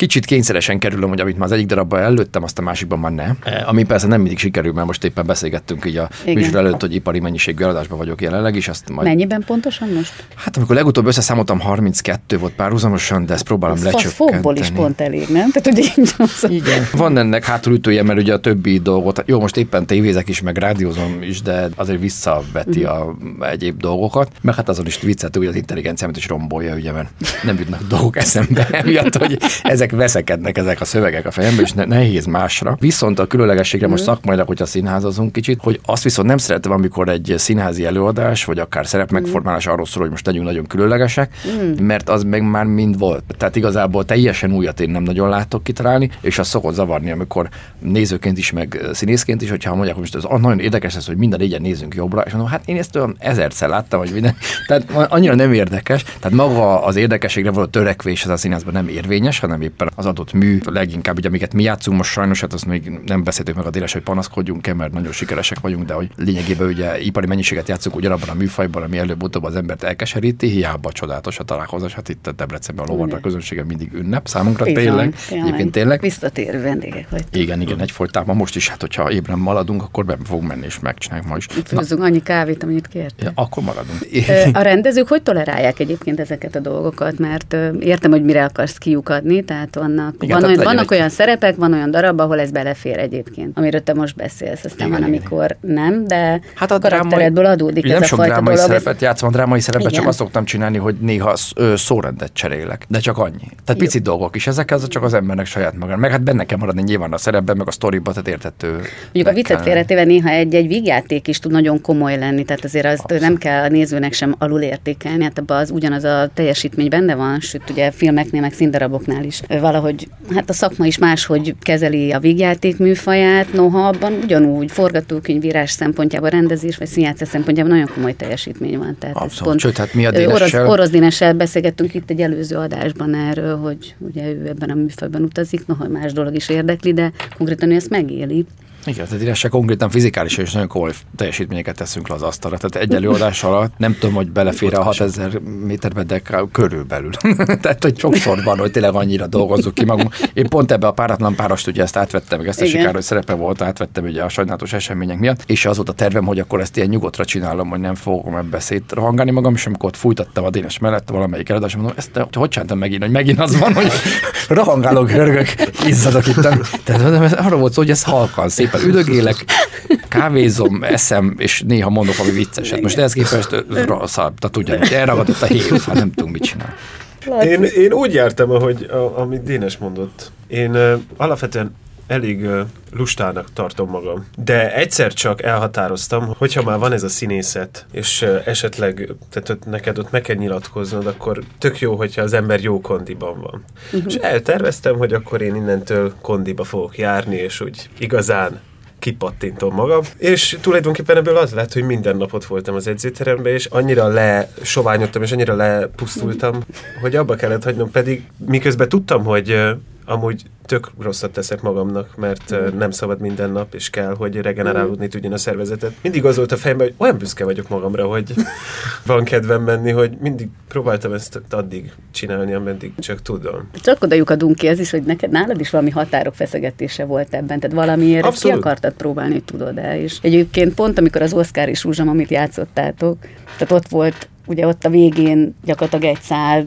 kicsit kényszeresen kerülöm, hogy amit már az egyik darabban előttem, azt a másikban már ne. E, Ami persze nem mindig sikerül, mert most éppen beszélgettünk így a Igen. műsor előtt, hogy ipari mennyiségű eladásban vagyok jelenleg, és azt majd... Mennyiben pontosan most? Hát amikor legutóbb összeszámoltam, 32 volt párhuzamosan, de ezt próbálom Az lecsökkenteni. fokból is pont elég, nem? Tehát, hogy így. Igen. Van ennek hátulütője, mert ugye a többi dolgot, jó, most éppen tévézek is, meg rádiózom is, de azért visszaveti a egyéb dolgokat. Meg hát azon is vicceltő, hogy az intelligenciámat is rombolja, ugye, mert nem jutnak dolgok eszembe, <laughs> emiatt, hogy ezek veszekednek ezek a szövegek a fejembe, és ne, nehéz másra. Viszont a különlegességre most szakmailag, hogyha színházazunk kicsit, hogy azt viszont nem szeretem, amikor egy színházi előadás, vagy akár szerepmegformálás arról szól, hogy most legyünk nagyon különlegesek, mert az meg már mind volt. Tehát igazából teljesen újat én nem nagyon látok kitalálni, és az szokott zavarni, amikor nézőként is, meg színészként is, hogyha mondják, hogy most az nagyon érdekes lesz, hogy minden négyen nézünk jobbra, és mondom, hát én ezt olyan ezerszer láttam, hogy minden. <laughs> Tehát annyira nem érdekes. Tehát maga az érdekességre való törekvés az a színházban nem érvényes, hanem éppen az adott mű, leginkább, ugye, amiket mi játszunk most sajnos, hát azt még nem beszéltük meg a déles, hogy panaszkodjunk-e, mert nagyon sikeresek vagyunk, de hogy lényegében ugye ipari mennyiséget játszunk ugyanabban a műfajban, ami előbb-utóbb az embert elkeseríti, hiába csodálatos a találkozás. Hát itt a Debrecenben a lovarda közönsége mindig ünnep számunkra Bizony, tényleg. Egyébként tényleg. Visszatérő vendégek vagy. Igen, igen, egyfolytában most is, hát hogyha ébren maradunk, akkor be fogunk menni és megcsináljuk ma is. Főzzünk annyi kávét, amennyit kért. ja, akkor maradunk. A rendezők hogy tolerálják egyébként ezeket a dolgokat? Mert értem, hogy mire akarsz kiukadni, tehát vannak, Igen, van tehát olyan, vannak egy- olyan szerepek, van olyan darab, ahol ez belefér egyébként, amiről te most beszélsz. Aztán Igen, van, amikor nem, de Hát a karakteredből adódik Ugye ez nem a sok fajta drámai dolog. szerepet játszom, a drámai szerepet Igen. csak azt szoktam csinálni, hogy néha szórendet cserélek. De csak annyi. Tehát pici dolgok is ezek, ez csak az embernek saját maga. Meg hát benne kell maradni nyilván a szerepben, meg a sztoriba, tehát értető. Mondjuk a viccet félretéve néha egy-egy vígjáték is tud nagyon komoly lenni, tehát azért azt Abszolút. nem kell a nézőnek sem alul értékelni, hát abban az ugyanaz a teljesítmény benne van, sőt ugye filmeknél, meg színdaraboknál is valahogy, hát a szakma is máshogy kezeli a vígjáték műfaját, noha abban ugyanúgy forgatókönyvírás szempontjából, rendezés vagy színjátszás szempontjából nagyon komoly teljesítmény van. Tehát Abszolút. Pont, Sőt, hát mi a orosz, orosz Dénessel beszélgettünk itt egy előző adásban erről, hogy ugye ő ebben a műfajban utazik, noha más dolog is érdekli, de konkrétan ő ezt megéli. Igen, tehát ide se konkrétan fizikális és nagyon komoly teljesítményeket teszünk le az asztalra. Tehát egy előadás alatt nem tudom, hogy belefér a 6000 méterbe, de körülbelül. <laughs> tehát, hogy sokszor van, hogy tényleg annyira dolgozzuk ki magunk. Én pont ebbe a páratlan párast ugye ezt átvettem, meg ezt a sikáros szerepe volt, átvettem ugye a sajnálatos események miatt, és az volt a tervem, hogy akkor ezt ilyen nyugodtra csinálom, hogy nem fogom ebbe szétrahangálni magam, és amikor ott fújtattam a Dénes mellett valamelyik előadás, mondom, ezt hogy csináltam megint, hogy megint az van, hogy <laughs> rahangálok, hörgök, izzadok itt. Tehát arra volt szó, hogy ez halkan, szép szépen üdögélek, kávézom, eszem, és néha mondok valami vicceset. Most ehhez képest szar, tehát tudja, elragadott a hív, hát nem tudunk mit csinálni. Én, én úgy jártam, ahogy, a, amit Dénes mondott. Én uh, alapvetően elég uh, lustának tartom magam. De egyszer csak elhatároztam, hogyha már van ez a színészet, és uh, esetleg tehát ott neked ott meg kell nyilatkoznod, akkor tök jó, hogyha az ember jó kondiban van. Uh-huh. És elterveztem, hogy akkor én innentől kondiba fogok járni, és úgy igazán kipattintom magam, és tulajdonképpen ebből az lett, hogy minden napot voltam az edzőteremben, és annyira lesoványodtam, és annyira lepusztultam, hogy abba kellett hagynom, pedig miközben tudtam, hogy amúgy tök rosszat teszek magamnak, mert mm. nem szabad minden nap, és kell, hogy regenerálódni mm. tudjon a szervezetet. Mindig az volt a fejemben, hogy olyan büszke vagyok magamra, hogy <laughs> van kedvem menni, hogy mindig próbáltam ezt addig csinálni, ameddig csak tudom. Csak oda lyukadunk ki, ez is, hogy neked nálad is valami határok feszegetése volt ebben, tehát valamiért Abszolút. ki akartad próbálni, hogy tudod el. És egyébként pont, amikor az Oscar és Rúzsam, amit játszottátok, tehát ott volt ugye ott a végén gyakorlatilag egy szál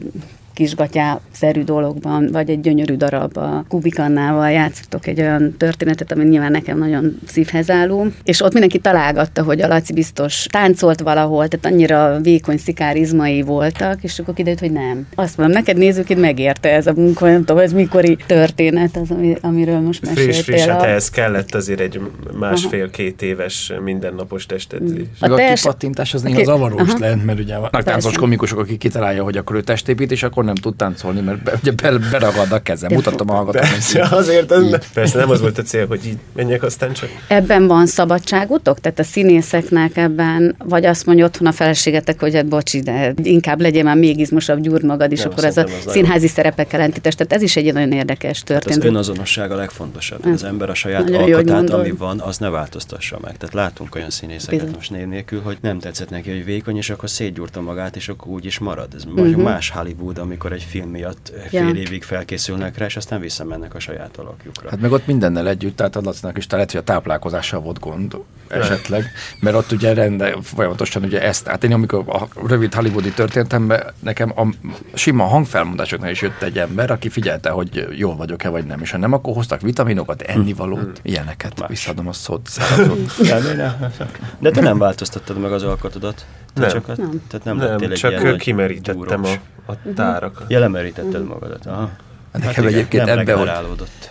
kisgatyá-szerű dologban, vagy egy gyönyörű darab a Kubikannával játszottok egy olyan történetet, ami nyilván nekem nagyon szívhez álló, és ott mindenki találgatta, hogy a Laci biztos táncolt valahol, tehát annyira vékony szikárizmai voltak, és akkor kiderült, hogy nem. Azt mondom, neked nézőként megérte ez a munka, nem tudom, ez mikori történet az, amiről most meséltél. Friss, friss, hát ehhez kellett azért egy másfél-két éves mindennapos testedzés. Mm. A, a test... kipattintás az néha okay. zavarós lehet, mert ugye vannak táncos komikusok, akik kitalálja, hogy akkor ő testépít, és akkor akkor nem tud táncolni, mert be, ugye be, beragad a kezem. Mutatom a hallgatónak. Persze, azért ez ne, persze nem az volt a cél, hogy így menjek aztán csak. Ebben van szabadságotok? Tehát a színészeknek ebben, vagy azt mondja otthon a feleségetek, hogy hát bocsi, de inkább legyen már még izmosabb, gyúr magad, és nem, akkor ez a színházi nagyon... szerepekkel ellentítést. Tehát ez is egy nagyon érdekes történet. Hát az önazonosság a legfontosabb. Az ember a saját alkatát, ami van, az ne változtassa meg. Tehát látunk olyan színészeket Bizony. most név nélkül, hogy nem tetszett neki, hogy vékony, és akkor szétgyúrta magát, és akkor úgy is marad. Ez uh-huh. más Hollywood, ami amikor egy film miatt fél ja. évig felkészülnek rá, és aztán visszamennek a saját alakjukra. Hát meg ott mindennel együtt, tehát az is lehet, hogy a táplálkozással volt gond esetleg, mert ott ugye rende, folyamatosan ugye ezt, hát én amikor a rövid hollywoodi történetemben nekem a sima hangfelmondásoknál is jött egy ember, aki figyelte, hogy jól vagyok-e vagy nem, és ha nem, akkor hoztak vitaminokat, ennivalót, hmm. ilyeneket. Más. Visszadom a szót. <laughs> De te nem változtattad meg az alkatodat. Te nem. Csak a, nem. Tehát nem, nem csak kimerítettem a, a tárakat. Ja, lemerítetted magadat. Aha. Nekem hát egyébként ebbe, hogy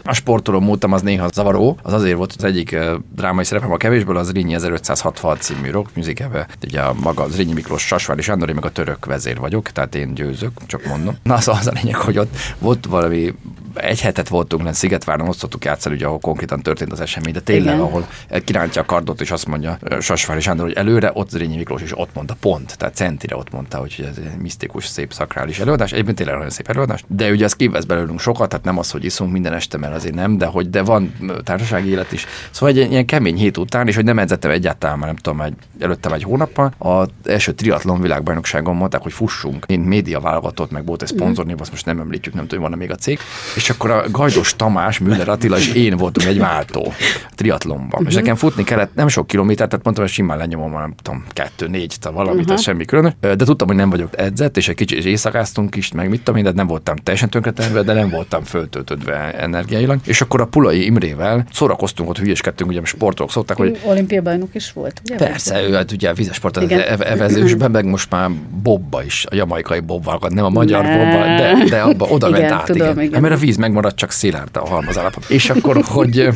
a sportoló múltam az néha zavaró, az azért volt, az egyik drámai szerepem a kevésből, az Rényi 1560 című rock musicalbe. Ugye a maga az Rényi Miklós Sasvári Sándor, meg a török vezér vagyok, tehát én győzök, csak mondom. Na az az a lényeg, hogy ott volt valami egy hetet voltunk lenn Szigetváron, ott szoktuk játszani, ugye, ahol konkrétan történt az esemény, de tényleg, Igen. ahol kirántja a kardot, és azt mondja Sasvári Sándor, hogy előre, ott Zrínyi Miklós is ott mondta, pont, tehát centire ott mondta, hogy ez egy misztikus, szép szakrális előadás. Egyébként tényleg nagyon szép előadás, de ugye ez kivesz belőlünk sokat, tehát nem az, hogy iszunk minden este, mert azért nem, de hogy de van társasági élet is. Szóval egy ilyen kemény hét után, és hogy nem edzettem egyáltalán, már nem tudom, egy, előttem egy hónappal, az első triatlon világbajnokságon mondták, hogy fussunk. Én média válogatott, meg volt egy szponzornév, azt most nem említjük, nem tudom, van még a cég. És akkor a Gajdos Tamás, Müller Attila és én voltunk egy váltó triatlonban. Uh-huh. És nekem futni kellett nem sok kilométert, tehát mondtam, hogy simán lenyomom, nem tudom, kettő, négy, tehát valamit, uh-huh. semmi külön. De tudtam, hogy nem vagyok edzett, és egy kicsit éjszakáztunk is, meg mit tudom én, de nem voltam teljesen tönkretenve, de nem voltam föltöltödve energiailag. És akkor a Pulai Imrével szórakoztunk, ott hülyeskedtünk, ugye sportok szokták, hogy. Olimpia bajnok is volt, ugye? Persze, ő hát ugye vizesport az evezésben, meg most már bobba is, a jamaikai bobval, nem a magyar bobba, de, de abba oda igen, ment át. Tudom, igen. igen. Mert a víz megmaradt, csak szilárd a halmaz állapot. És akkor, hogy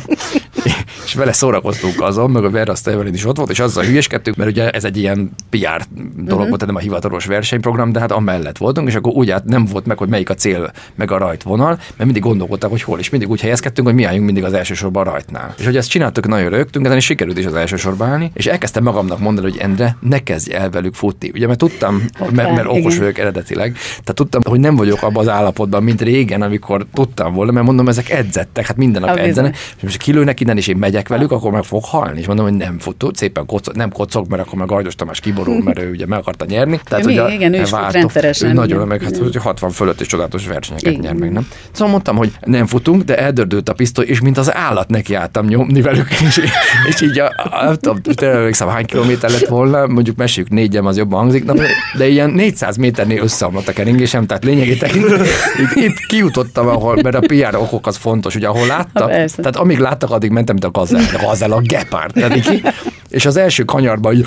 <laughs> és vele szórakoztunk azon, meg a Verasta Evelyn is ott volt, és azzal hülyeskedtünk, mert ugye ez egy ilyen PR dolog uh-huh. volt, nem a hivatalos versenyprogram, de hát amellett voltunk, és akkor úgy át nem volt meg, hogy melyik a cél, meg a rajtvonal, mert mindig gondolkodtak, hogy hol, és mindig úgy helyezkedtünk, hogy mi álljunk mindig az első sorban a rajtnál. És hogy ezt csináltuk, nagyon rögtünk, ezen is sikerült is az első sorba állni, és elkezdtem magamnak mondani, hogy Endre, ne kezdj el velük futni. Ugye, mert tudtam, mert, mert okos vagyok eredetileg, tehát tudtam, hogy nem vagyok abban az állapotban, mint régen, amikor tudtam volna, mert mondom, ezek edzettek, hát minden nap edzenek, és most kilőnek innen, és én megyek velük, akkor meg fog halni. És mondom, hogy nem futó, szépen kocog, nem kocog, mert akkor meg Gajdos Tamás kiborul, <laughs> mert ő ugye meg akarta nyerni. Tehát, Mi, ugye, igen, ő is váltó, rendszeresen. Nagyon, meg hát, hogy 60 fölött is csodálatos versenyeket igen. nyer meg, nem? Szóval mondtam, hogy nem futunk, de eldördült a pisztoly, és mint az állat neki álltam nyomni velük, és, és így a, a, nem tudom, emlékszem, hány kilométer lett volna, mondjuk meséljük négyem, az jobban hangzik, na, de ilyen 400 méternél összeomlott a keringésem, tehát lényegében itt, itt kijutottam, ahol, mert a PR okok az fontos, hogy ahol láttak, tehát amíg láttak, addig mentem, mint a gazel, a gazel, a gepárd, ki, és az első kanyarban, hogy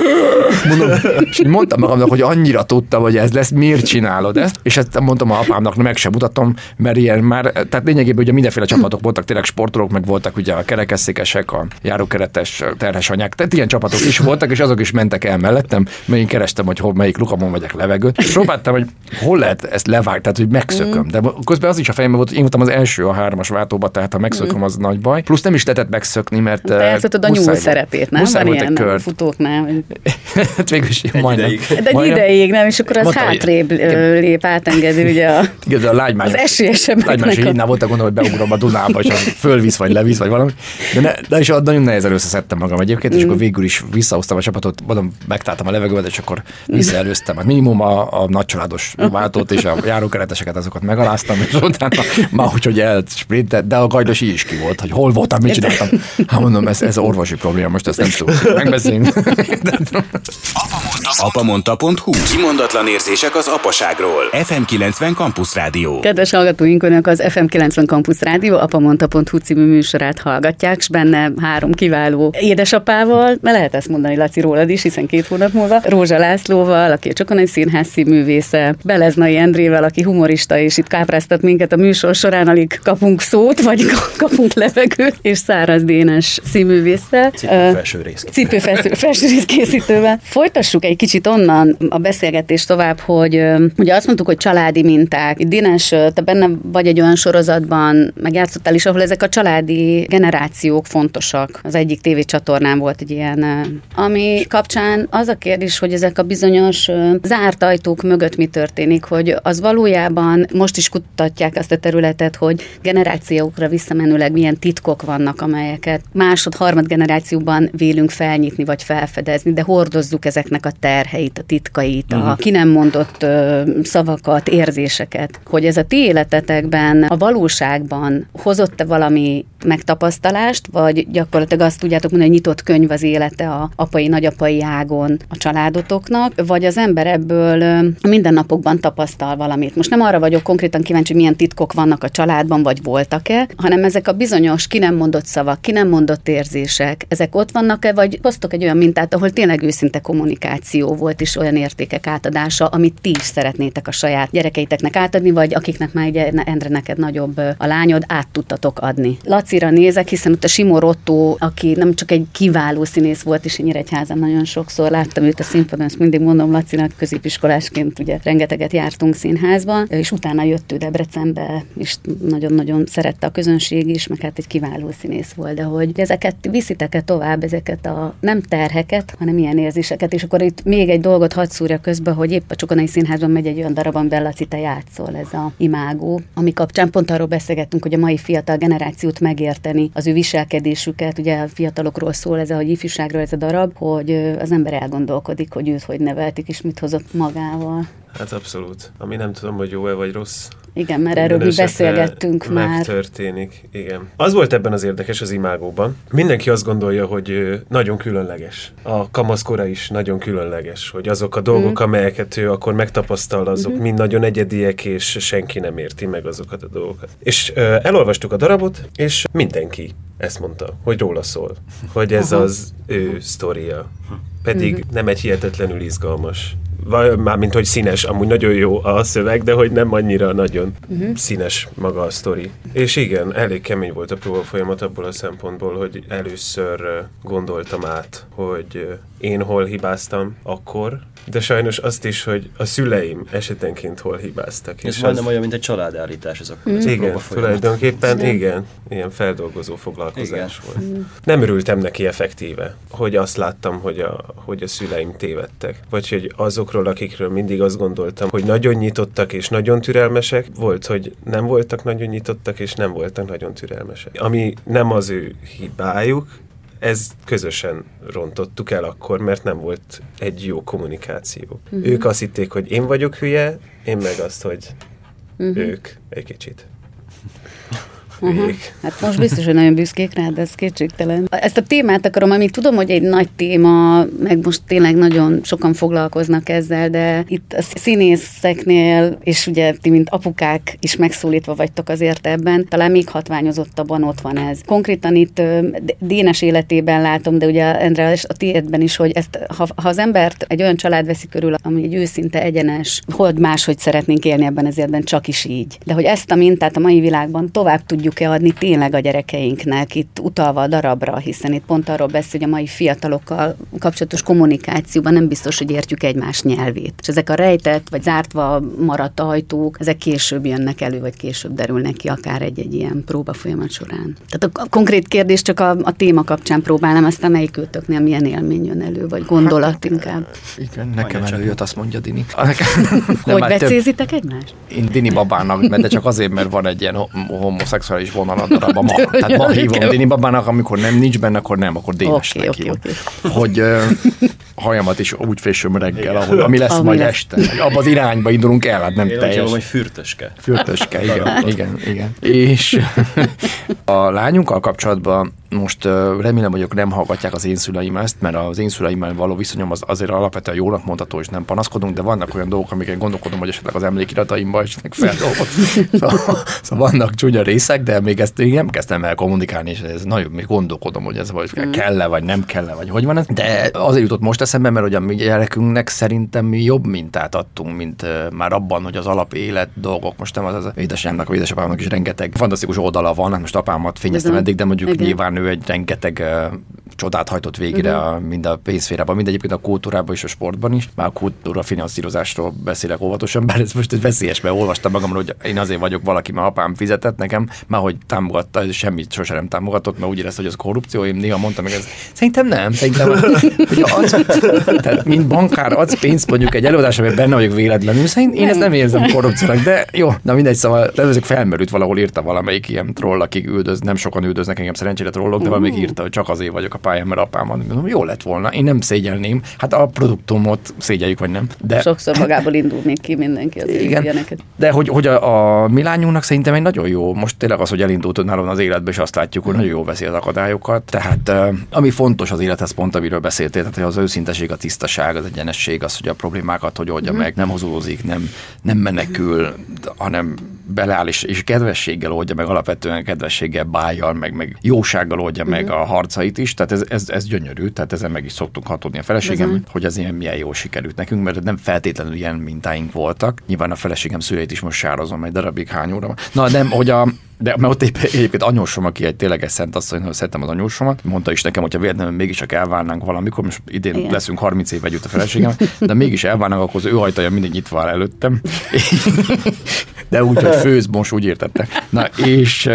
mondom, és így mondtam magamnak, hogy annyira tudtam, hogy ez lesz, miért csinálod ezt, és ezt mondtam a apámnak, meg sem mutatom, mert ilyen már, tehát lényegében ugye mindenféle csapatok voltak, tényleg sportolók, meg voltak ugye a kerekesszékesek, a járókeretes terhes anyák, tehát ilyen csapatok is voltak, és azok is mentek el mellettem, mert én kerestem, hogy hol, melyik lukamon vegyek levegőt, és próbáltam, hogy hol lehet ezt levágni, tehát hogy megszököm. De közben az is a fejemben volt, hogy én voltam az első a hármas váltóba, tehát ha megszököm, az nagy baj. Plusz nem is lehetett megszökni, mert. Te a nyúl szerepét, nem? Muszáj Van ilyen kört. futóknál. <laughs> hát végül is majdnem. Ideig. De egy majdnem. ideig nem, és akkor az Mondta, hátrébb lép, átengedi ugye a, igen, a lágymányos, az esélyesebb. Lágymányos hídnál volt, gondolom, hogy beugrom a Dunába, és <laughs> fölvisz, vagy levisz, vagy valami. De, ne, de is nagyon nehezen összeszedtem magam egyébként, és akkor mm. végül is visszahoztam a csapatot, mondom, megtáltam a levegőt, és akkor visszaelőztem. Hát minimum a, a nagycsaládos váltót és a járókereteseket azokat megaláztam, és utána már úgy, hogy elsprintet, de a gajdos is ki volt, hogy hol voltam, mit csináltam. Hát mondom, ez, ez orvosi probléma, most ezt nem tudjuk megbeszélni. <laughs> Apamonta.hu Kimondatlan érzések az apaságról. FM90 Campus Rádió. Kedves hallgatóink, Önök az FM90 Campus Rádió apamonta.hu című műsorát hallgatják, és benne három kiváló édesapával, mert lehet ezt mondani Laci rólad is, hiszen két hónap múlva, Rózsa Lászlóval, aki a Csokonai Színház színművésze, Beleznai Endrével, aki humorista, és itt kápráztat minket a műsor során, alig kapunk szót, vagy <laughs> kapunk levegőt, és Száraz Dénes színművésszel. Cipőfelső rész. Cipőfelső rész készítővel. Folytassuk egy kicsit onnan a beszélgetést tovább, hogy ugye azt mondtuk, hogy családi minták. Dénes, te benne vagy egy olyan sorozatban, meg játszottál is, ahol ezek a családi generációk fontosak. Az egyik tévécsatornán volt egy ilyen, ami kapcsán az a kérdés, hogy ezek a bizonyos zárt ajtók mögött mi történik, hogy az valójában most is kutatják azt a területet, hogy generációkra visszamenőleg milyen titkok vannak, amelyeket másod, harmad generációban vélünk felnyitni vagy felfedezni, de hordozzuk ezeknek a terheit, a titkait, uh-huh. a mhm. ki nem mondott szavakat, érzéseket, hogy ez a ti életetekben, a valóságban hozott-e valami megtapasztalást, vagy gyakorlatilag azt tudjátok mondani, hogy nyitott könyv az élete a apai, nagyapai ágon a családotoknak, vagy az ember ebből mindennapokban tapasztal valamit. Most nem arra vagyok konkrétan kíváncsi, hogy milyen titkok vannak a családban, vagy voltak-e, hanem ezek a bizonyos ki nem mondott szavak, ki nem mondott érzések, ezek ott vannak-e, vagy hoztok egy olyan mintát, ahol tényleg őszinte kommunikáció volt, és olyan értékek átadása, amit ti is szeretnétek a saját gyerekeiteknek átadni, vagy akiknek már ugye Endre neked nagyobb a lányod, át tudtatok adni. Lacira nézek, hiszen ott a Simor Otto, aki nem csak egy kiváló színész volt, és én Nyíregyházan nagyon sokszor láttam őt a színpadon, ezt mindig mondom Lacinak, középiskolásként ugye rengeteget jártunk színházban, és utána jött ő Debrecenbe, és nagyon-nagyon szerette a közönség is, meg hát egy kiváló színész volt, de hogy ezeket viszitek-e tovább, ezeket a nem terheket, hanem ilyen érzéseket, és akkor itt még egy dolgot hadd szúrja közben, hogy épp a Csokonai Színházban megy egy olyan darab, amiben Laci, te játszol, ez a imágó, ami kapcsán pont arról beszélgettünk, hogy a mai fiatal generációt megérteni, az ő viselkedésüket, ugye a fiatalokról szól ez a, hogy ifjúságról ez a darab, hogy az ember elgondolkodik, hogy őt hogy neveltik, és mit hozott magával. Hát abszolút. Ami nem tudom, hogy jó-e vagy rossz, igen, mert erről mi beszélgettünk már. Megtörténik, igen. Az volt ebben az érdekes az imágóban. Mindenki azt gondolja, hogy nagyon különleges. A kamaszkora is nagyon különleges, hogy azok a dolgok, mm. amelyeket ő akkor megtapasztal, azok mm-hmm. mind nagyon egyediek, és senki nem érti meg azokat a dolgokat. És ö, elolvastuk a darabot, és mindenki ezt mondta, hogy róla szól. Hogy ez Aha. az ő sztoria. Pedig mm-hmm. nem egy hihetetlenül izgalmas mármint hogy színes, amúgy nagyon jó a szöveg, de hogy nem annyira nagyon uh-huh. színes maga a sztori. És igen, elég kemény volt a próba folyamat abból a szempontból, hogy először gondoltam át, hogy én hol hibáztam akkor, de sajnos azt is, hogy a szüleim esetenként hol hibáztak. Ez majdnem az... olyan, mint egy családállítás ez akkor. Mm. Ez igen, tulajdonképpen igen. igen, ilyen feldolgozó foglalkozás igen. volt. Mm. Nem örültem neki effektíve, hogy azt láttam, hogy a, hogy a szüleim tévedtek. Vagy hogy azokról, akikről mindig azt gondoltam, hogy nagyon nyitottak és nagyon türelmesek, volt, hogy nem voltak nagyon nyitottak és nem voltak nagyon türelmesek. Ami nem az ő hibájuk, ez közösen rontottuk el akkor, mert nem volt egy jó kommunikáció. Uh-huh. Ők azt hitték, hogy én vagyok hülye, én meg azt, hogy uh-huh. ők egy kicsit. Uh-huh. Hát most biztos, hogy nagyon büszkék rá, de ez kétségtelen. Ezt a témát akarom, amit tudom, hogy egy nagy téma, meg most tényleg nagyon sokan foglalkoznak ezzel, de itt a színészeknél, és ugye ti, mint apukák is megszólítva vagytok azért ebben, talán még hatványozottabban ott van ez. Konkrétan itt Dénes életében látom, de ugye Endre, a tiédben is, hogy ezt, ha, ha az embert egy olyan család veszi körül, ami egy őszinte, egyenes, hogy máshogy szeretnénk élni ebben az életben, csak is így. De hogy ezt a mintát a mai világban tovább tudjuk tudjuk-e adni tényleg a gyerekeinknek, itt utalva a darabra, hiszen itt pont arról beszél, hogy a mai fiatalokkal kapcsolatos kommunikációban nem biztos, hogy értjük egymás nyelvét. És ezek a rejtett vagy zártva maradt ajtók, ezek később jönnek elő, vagy később derülnek ki akár egy-egy ilyen próba folyamat során. Tehát a, a konkrét kérdés csak a, a téma kapcsán próbálnám, aztán melyik kötöknél milyen élmény jön elő, vagy gondolat hát, inkább. Igen, nekem előjött, azt mondja Dini. <laughs> hogy becézitek egymást? Én Dini babának, de csak azért, mert van egy ilyen homoszexuális is vonal a darabban. Ma, <laughs> tehát ma hívom Dini babának, amikor nem nincs benne, akkor nem, akkor Dénesnek okay, okay, okay. Hogy uh, <laughs> hajamat is úgy fésöm reggel, ahol, ami lesz ami majd lesz. este. Abba az irányba indulunk el, hát nem Én teljes. Én hogy fürtöske. Fürtöske, igen, igen, igen. És <laughs> a lányunkkal kapcsolatban most remélem, hogy ők nem hallgatják az én szüleim ezt, mert az én szüleimmel való viszonyom az azért alapvetően jónak mondható, és nem panaszkodunk, de vannak olyan dolgok, amiket gondolkodom, hogy esetleg az emlékirataimba is feldolgoz. <laughs> szóval, szóval, vannak csúnya részek, de még ezt még nem kezdtem el kommunikálni, és ez nagyon még gondolkodom, hogy ez vagy mm. kell-e, vagy nem kell-e, vagy hogy van ez. De azért jutott most eszembe, mert hogy a mi gyerekünknek szerintem mi jobb mintát adtunk, mint már abban, hogy az alapélet dolgok, most nem az, az édesanyámnak, vagy édesapámnak is rengeteg fantasztikus oldala van, hát most apámat fényeztem eddig, de mondjuk Igen. nyilván ő egy rengeteg csodát hajtott végre uh-huh. a, mind a pénzférában, mind egyébként a kultúrában és a sportban is. Már a kultúra finanszírozásról beszélek óvatosan, bár ez most egy veszélyes, mert olvastam magamról, hogy én azért vagyok valaki, mert apám fizetett nekem, már hogy támogatta, semmit sosem nem támogatott, mert úgy érez, hogy az korrupció, én néha mondtam meg, ez szerintem nem, szerintem, hogy az, tehát mint bankár adsz pénzt mondjuk egy előadás, amiben benne vagyok véletlenül, szerint én ezt nem érzem korrupciónak, de jó, na mindegy, szóval ezek felmerült valahol írta valamelyik ilyen troll, akik üldöz, nem sokan üldöznek engem szerencsére trollok, de valamelyik írta, hogy csak azért vagyok a pályán, mert apám van. Mondom, jó lett volna, én nem szégyelném. Hát a produktumot szégyeljük, vagy nem. De... Sokszor magából indul még ki mindenki az Igen. ilyeneket. De hogy, hogy a, a mi lányunknak szerintem egy nagyon jó, most tényleg az, hogy elindult nálon az életbe, és azt látjuk, hogy nagyon jó veszi az akadályokat. Tehát ami fontos az élethez pont, amiről beszéltél, tehát az őszinteség, a tisztaság, az egyenesség, az, hogy a problémákat hogy oldja mm. meg, nem hozózik, nem, nem menekül, hanem beleáll, és, és kedvességgel oldja meg, alapvetően kedvességgel, bájjal, meg, meg jósággal oldja uh-huh. meg mhm. a harcait is, tehát ez, ez, ez gyönyörű, tehát ezen meg is szoktunk hatódni a feleségem, uh-huh. hogy ez ilyen milyen jó sikerült nekünk, mert nem feltétlenül ilyen mintáink voltak. Nyilván a feleségem szüleit is most sározom egy darabig hány óra. Na, nem, hogy a, de mert ott épp, egyébként anyósom, aki egy tényleg egy szent asszony, hogy szeretem az anyósomat, mondta is nekem, hogyha véletlenül mégis csak elválnánk valamikor, most idén Igen. leszünk 30 év együtt a feleségem, de mégis elválnánk, akkor az ő ajtaja mindig nyitva áll előttem. <laughs> De úgy, hogy főz, most úgy értette. Na, és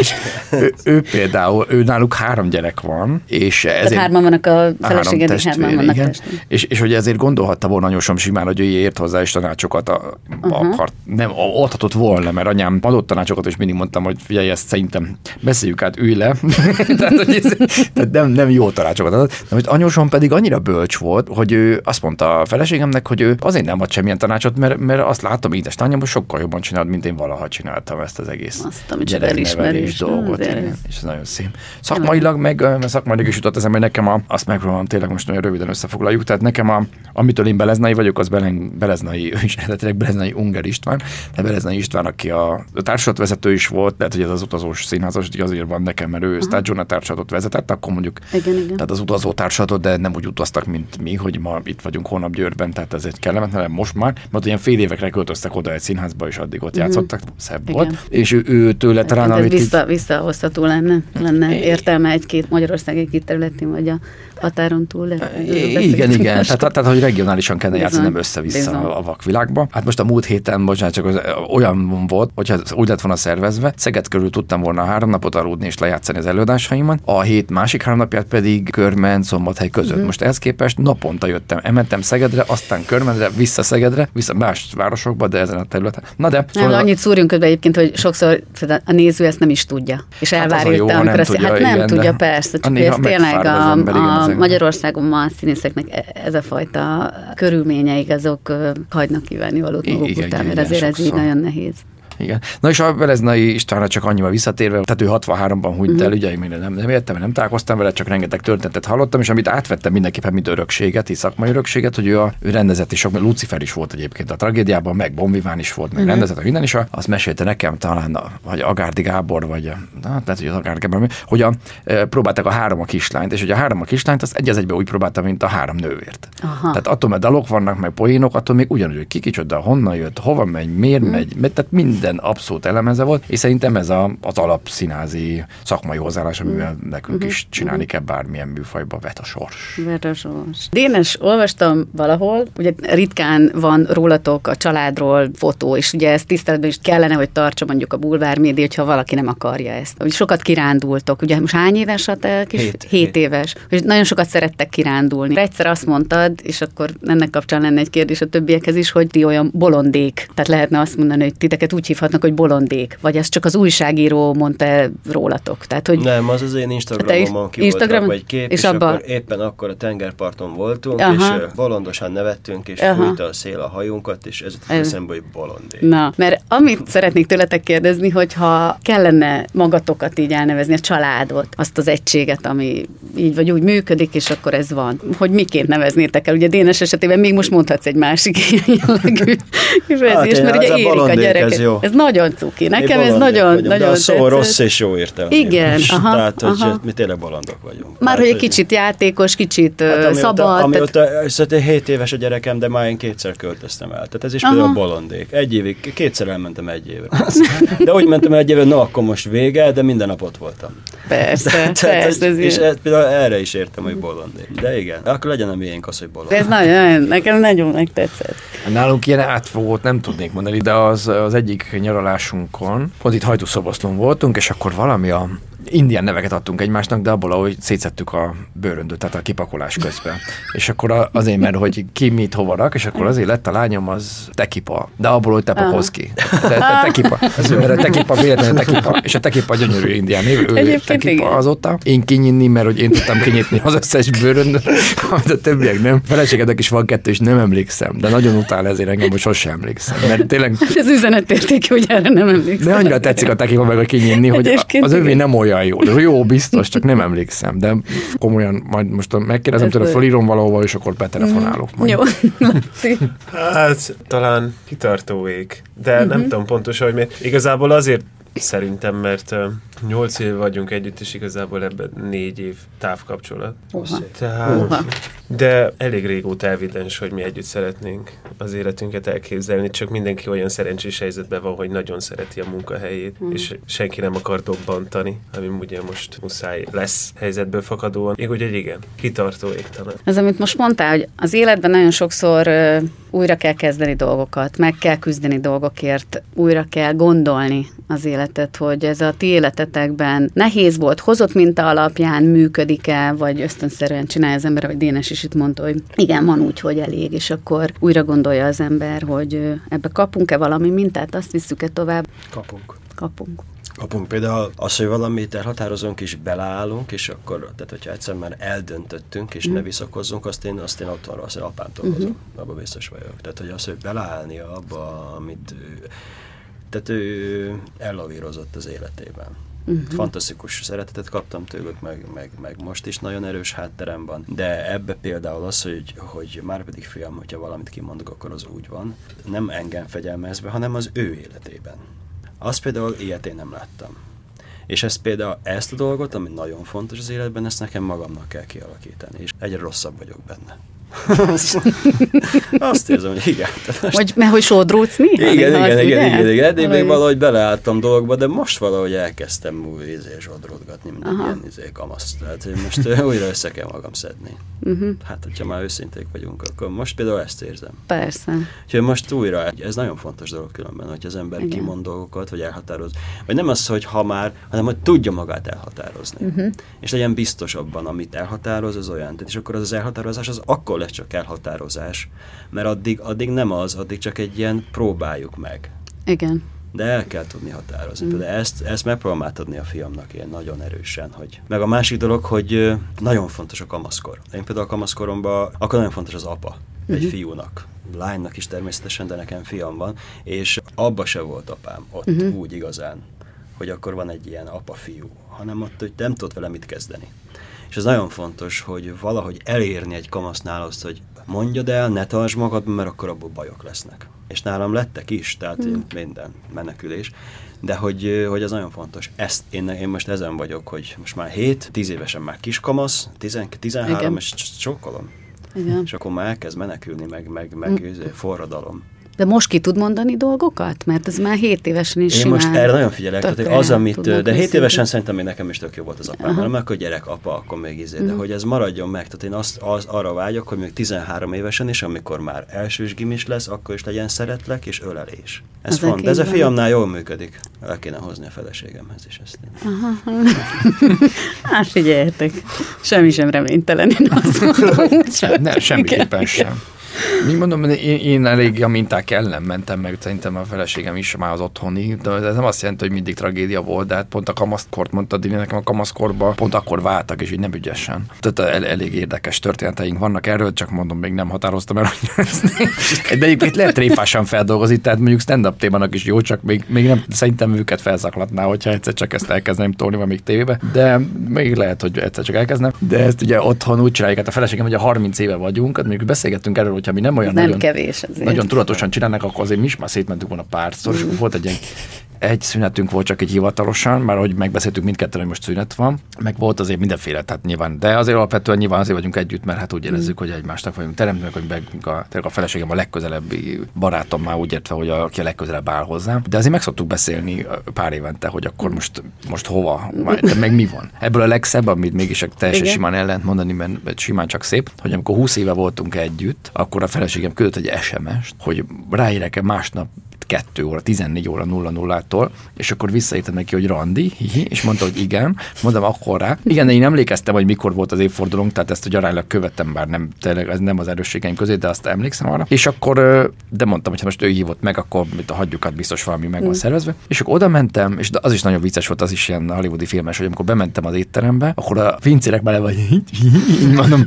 és ő, ő például, ő náluk három gyerek van, és ezért... Tehát hárman vannak a feleséged, és hárman vannak igen, és, és hogy ezért gondolhatta volna anyósom simán, hogy ő ért hozzá, és tanácsokat a, uh-huh. akart, nem, adhatott volna, mert anyám adott tanácsokat, és mindig mondtam, hogy figyelj, ezt szerintem beszéljük át, ülj le. <laughs> tehát, hogy ez, tehát nem, nem jó tanácsokat adott. De hogy anyósom pedig annyira bölcs volt, hogy ő azt mondta a feleségemnek, hogy ő azért nem ad semmilyen tanácsot, mert, mert azt látom, édes hogy sokkal jobban csinálod, mint én valaha csináltam ezt az egész azt, amit nevelés dolgot, azért igen, és ez nagyon szép. Szakmailag meg, szakmailag is jutott eszembe, hogy nekem a, azt megpróbálom tényleg most nagyon röviden összefoglaljuk, tehát nekem a, amitől én Beleznai vagyok, az Belen, Beleznai, <laughs> ő is eredetileg Beleznai Unger István, de Beleznai István, aki a, a társulatvezető is volt, lehet, hogy ez az utazós színházas azért van nekem, mert ő Stagione társulatot vezetett, akkor mondjuk Igen, igen. tehát az utazó társadatot, de nem úgy utaztak, mint mi, hogy ma itt vagyunk holnap Győrben, tehát ez egy kellemetlen, most már, mert ilyen fél évekre költöztek oda egy színházba, és addig ott játszottak, szebb Mhm. Igen. volt. És ő, ő tőle talán, ez így- vissza, visszahozható lenne, lenne értelme egy-két Magyarország egy-két területén, vagy a határon túl. erről Igen, igen, most. tehát, tehát, hogy regionálisan kellene játszani, nem össze-vissza bizony. a vakvilágba. Hát most a múlt héten, bocsánat, csak az, olyan volt, hogyha úgy lett volna szervezve, Szeged körül tudtam volna három napot aludni és lejátszani az előadásaimat, a hét másik három napját pedig Körment, Szombathely között. Most ehhez képest naponta jöttem, ementem Szegedre, aztán Körmentre, vissza Szegedre, vissza más városokba, de ezen a területen. Na de, Nem, annyit szúrjunk közben egyébként, hogy sokszor a néző ezt nem is tudja. És Hát az a elvárja, jó, te, ha nem amikor azt, tudja, hát nem igen, tudja, persze, csak ez tényleg a, a ezekben. Magyarországon ma a színészeknek e- ez a fajta körülményeik, azok hagynak kívánni valót maguk után, mert azért ez így sokszor. nagyon nehéz. Igen. Na és a Beleznai Istvánra csak annyival visszatérve, tehát ő 63-ban hunyt Mhm. el, ugye én még nem, nem értem, nem találkoztam vele, csak rengeteg történetet hallottam, és amit átvettem mindenképpen, mint örökséget, és szakmai örökséget, hogy ő, a, ő rendezett is sok, Lucifer is volt egyébként a tragédiában, meg Bonviván is volt, meg Mhm. rendezett, minden is, azt mesélte nekem talán, a, vagy Agárdi Gábor, vagy na, hát lehet, hogy az Agárdi Gábor, hogy a, e, próbálták a három a kislányt, és hogy a három a kislányt, azt egy az egybe úgy próbálta, mint a három nővért. Aha. Tehát attól, mert dalok vannak, meg poénok, attól még ugyanúgy, hogy ki kicsoda, honnan jött, hova megy, miért Mhm. megy, tehát minden abszolút elemeze volt, és szerintem ez a, az alapszínázi szakmai hozzáállás, amivel Mhm. nekünk is csinálni kell bármilyen műfajba vet a sors. Verazsós. Dénes, olvastam valahol, ugye ritkán van rólatok a családról fotó, és ugye ezt tiszteletben is kellene, hogy tartsa mondjuk a bulvár média, hogyha valaki nem akarja ezt. Ugye sokat kirándultok, ugye most hány éves a te kis? Hét Hét. éves. És nagyon sokat szerettek kirándulni. Egyszer azt mondtad, és akkor ennek kapcsán lenne egy kérdés a többiekhez is, hogy ti olyan bolondék. Tehát lehetne azt mondani, hogy titeket úgy hívhatnak, hogy bolondék. Vagy ez csak az újságíró mondta rólatok. Tehát, hogy Nem, az az én Instagramomon ki Instagram- volt egy kép, és és, abba- akkor éppen akkor a tengerparton voltunk, Aha. és bolondosan nevettünk, és Aha. fújta a szél a hajunkat, és ez jutott eszembe, hogy bolondék. Na, mert amit szeretnék tőletek kérdezni, hogyha kellene magatokat így elnevezni, a családot, azt az egységet, ami így vagy úgy működik, és akkor ez van. Hogy miként neveznétek el? Ugye Dénes esetében még most mondhatsz egy másik ilyen jellegű kifejezést, én- mert ugye érik a gyereket. ez jó. Ez nagyon cuki. Nekem ez nagyon, vagyunk, nagyon de a szó tetszett. rossz és jó értelme. Igen, <laughs> aha, Tehát, hogy aha. mi tényleg bolondok vagyunk. Már Tehát, hogy egy kicsit játékos, kicsit hát, amióta, szabad. tehát- Amióta, szerintem 7 éves a gyerekem, de már én kétszer költöztem el. Tehát ez is Aha. például bolondék. Egy évig, kétszer elmentem egy évre. De úgy mentem el egy évre, na akkor most vége, de minden nap ott voltam. Persze, <laughs> Tehát, persze. Ez és ilyen. ez, például erre is értem, hogy bolondék. De igen, akkor legyen a miénk az, hogy bolond. De ez nagyon, nekem nagyon megtetszett. Nálunk ilyen átfogót nem tudnék mondani, de az, az egyik nyaralásunkon, ott itt Hajdúszoboszlón voltunk, és akkor valami a indián neveket adtunk egymásnak, de abból, ahogy szétszettük a bőröndöt, tehát a kipakolás közben. És akkor azért, mert hogy ki mit hova rak, és akkor azért lett a lányom az tekipa, de abból, hogy tepakoz ki. Te, te, tekipa. Ez, mert a tekipa véletlenül tekipa, és a tekipa gyönyörű indián név, ő Egyébként tekipa azóta. Én kinyitni, mert hogy én tudtam kinyitni az összes bőröndöt, amit a többiek nem. Feleségedek is van kettő, és nem emlékszem, de nagyon utál ezért engem, hogy sosem emlékszem. Mert tényleg Ez üzenetértékű, hogy erre nem emlékszem. de annyira tetszik a tekipa meg a kinyitni, hogy Egyébként az övé nem olyan jó. De jó, biztos, csak nem emlékszem. De komolyan, majd most megkérdezem Ez tőle, fölírom valahova, és akkor betelefonálok. Majd. Jó. <laughs> Hát talán kitartó ég, de nem tudom pontosan, hogy miért. Igazából azért szerintem, mert nyolc év vagyunk együtt, és igazából ebben négy év távkapcsolat. Uha. Tehát, de elég régóta evidens, hogy mi együtt szeretnénk az életünket elképzelni, csak mindenki olyan szerencsés helyzetben van, hogy nagyon szereti a munkahelyét, és senki nem akar dobbantani, ami ugye most muszáj lesz helyzetből fakadóan. Úgy, hogy igen, kitartó ég talán. Az, amit most mondtál, hogy az életben nagyon sokszor újra kell kezdeni dolgokat, meg kell küzdeni dolgokért, újra kell gondolni az életet, hogy ez a ti életetekben nehéz volt, hozott minta alapján működik-e, vagy ösztönszerűen csinálja az ember, hogy Dénes is itt mondta, hogy igen, van úgy, hogy elég, és akkor újra gondolja az ember, hogy ebbe kapunk-e valami mintát, azt visszük-e tovább, Kapunk. kapunk. Kapunk például az, hogy valamit elhatározunk és beleállunk, és akkor, tehát hogyha egyszer már eldöntöttünk, és ne visszakozzunk, azt én, azt én otthonra, azt én apámtól hozom, abban biztos vagyok. Tehát, hogy az, hogy beleállni abba, amit ő, tehát ő ellavírozott az életében. Uh-huh. Fantasztikus szeretetet kaptam tőlük, meg, meg, meg most is nagyon erős hátterem van, de ebbe például az, hogy, hogy már pedig fiam, hogyha valamit kimondok, akkor az úgy van, nem engem fegyelmezve, hanem az ő életében. Azt például ilyet én nem láttam. És ezt például ezt a dolgot, ami nagyon fontos az életben, ezt nekem magamnak kell kialakítani, és egyre rosszabb vagyok benne. <laughs> Azt érzem, hogy igen. Hogy, mert hogy sódróc néha? Igen, igen, igen, igen, igen, igen. Eddig még valahogy beleálltam dolgokba, de most valahogy elkezdtem új izé, sodródgatni, mint Aha. ilyen izé, kamasz. Tehát most <laughs> újra össze kell magam szedni. Uh-huh. Hát, hogyha már őszinték vagyunk, akkor most például ezt érzem. Persze. Úgyhogy most újra, ez nagyon fontos dolog különben, hogy az ember igen. kimond dolgokat, vagy elhatároz. Vagy nem az, hogy ha már, hanem hogy tudja magát elhatározni. Uh-huh. És legyen biztos abban, amit elhatároz, az olyan. És akkor az, az elhatározás az akkor lesz csak elhatározás, mert addig, addig nem az, addig csak egy ilyen próbáljuk meg. Igen. De el kell tudni határozni. Mm. De ezt, ezt megpróbálom átadni a fiamnak ilyen nagyon erősen. Hogy... Meg a másik dolog, hogy nagyon fontos a kamaszkor. Én például a kamaszkoromban, akkor nagyon fontos az apa egy mm-hmm. fiúnak. Lánynak is természetesen, de nekem fiam van, és abba se volt apám ott mm-hmm. úgy igazán, hogy akkor van egy ilyen apa-fiú, hanem ott, hogy nem tudott vele mit kezdeni. És ez nagyon fontos, hogy valahogy elérni egy kamasznál azt, hogy mondjad el, ne tartsd magad, mert akkor abból bajok lesznek. És nálam lettek is, tehát mm. minden menekülés. De hogy, hogy ez nagyon fontos. Ezt én, én most ezen vagyok, hogy most már 7, 10 évesen már kiskamasz, 10, 13, Igen. és csokkolom. Igen. És akkor már elkezd menekülni, meg, meg, meg mm. forradalom. De most ki tud mondani dolgokat? Mert ez már 7 évesen is Én simán most erre nagyon figyelek, tehát, hogy az, amit, de 7 évesen szerintem még nekem is tök jó volt az apám, hanem akkor gyerek, apa, akkor még izé, de mm. hogy ez maradjon meg, tehát én azt, az, arra vágyok, hogy még 13 évesen is, amikor már elsős gimis lesz, akkor is legyen szeretlek és ölelés. Ez font. De ez a fiamnál jól működik. El kéne hozni a feleségemhez is ezt. Aha. <laughs> hát figyeljetek, semmi sem reménytelen, én azt <laughs> mondom. Sem, nem, semmiképpen sem. Mi mondom, én, én elég a minták ellen mentem meg, szerintem a feleségem is már az otthoni, de ez nem azt jelenti, hogy mindig tragédia volt, de hát pont a kamaszkort mondta Dini nekem a kamaszkorban, pont akkor váltak, és így nem ügyesen. Tehát el, elég érdekes történeteink vannak erről, csak mondom, még nem határoztam el, hogy De egyébként lehet tréfásan feldolgozni, tehát mondjuk stand-up témának is jó, csak még, még nem szerintem őket felszaklatná, hogyha egyszer csak ezt elkezdeném tolni, vagy még tévébe, de még lehet, hogy egyszer csak elkezdem. De ezt ugye otthon úgy csináljuk, hát a feleségem, hogy a 30 éve vagyunk, hát mondjuk beszélgettünk erről, hogyha mi nem olyan nem nagyon, kevés azért. nagyon tudatosan csinálnak, akkor azért mi is már szétmentünk volna párszor, mm. és volt egy ilyen egy szünetünk volt csak egy hivatalosan, már hogy megbeszéltük mindketten, hogy most szünet van, meg volt azért mindenféle, tehát nyilván, de azért alapvetően nyilván azért vagyunk együtt, mert hát úgy érezzük, mm. hogy egymásnak vagyunk teremtőnek, hogy meg a, a feleségem a legközelebbi barátom már úgy értve, hogy a, aki a legközelebb áll hozzám. De azért meg szoktuk beszélni pár évente, hogy akkor most, most hova, de meg mi van. Ebből a legszebb, amit mégis teljesen Igen. simán ellent mondani, mert simán csak szép, hogy amikor 20 éve voltunk együtt, akkor a feleségem küldött egy SMS-t, hogy ráérek-e másnap 2 óra, 14 óra 00-tól, és akkor visszaírtam neki, hogy Randi, és mondta, hogy igen, mondom akkor rá. Igen, de én emlékeztem, hogy mikor volt az évfordulónk, tehát ezt ugye aránylag követtem, bár nem, tényleg ez nem az erősségeim közé, de azt emlékszem arra. És akkor, de mondtam, hogy ha most ő hívott meg, akkor mit a hagyjukat biztos valami meg van mm. szervezve. És akkor oda mentem, és az is nagyon vicces volt, az is ilyen hollywoodi filmes, hogy amikor bementem az étterembe, akkor a pincérek bele vagy, mondom,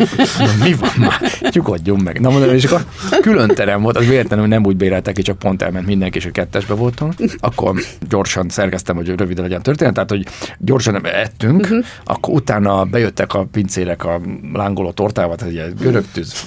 mi van már, nyugodjon meg. Na mondom, és akkor külön terem volt, az véletlenül nem úgy béreltek ki, csak pont elment mindenki, és a kettesbe voltunk, akkor gyorsan szerkeztem, hogy röviden legyen történet, tehát, hogy gyorsan ettünk, uh-huh. akkor utána bejöttek a pincérek a lángoló tortával, tehát egy görög tűz,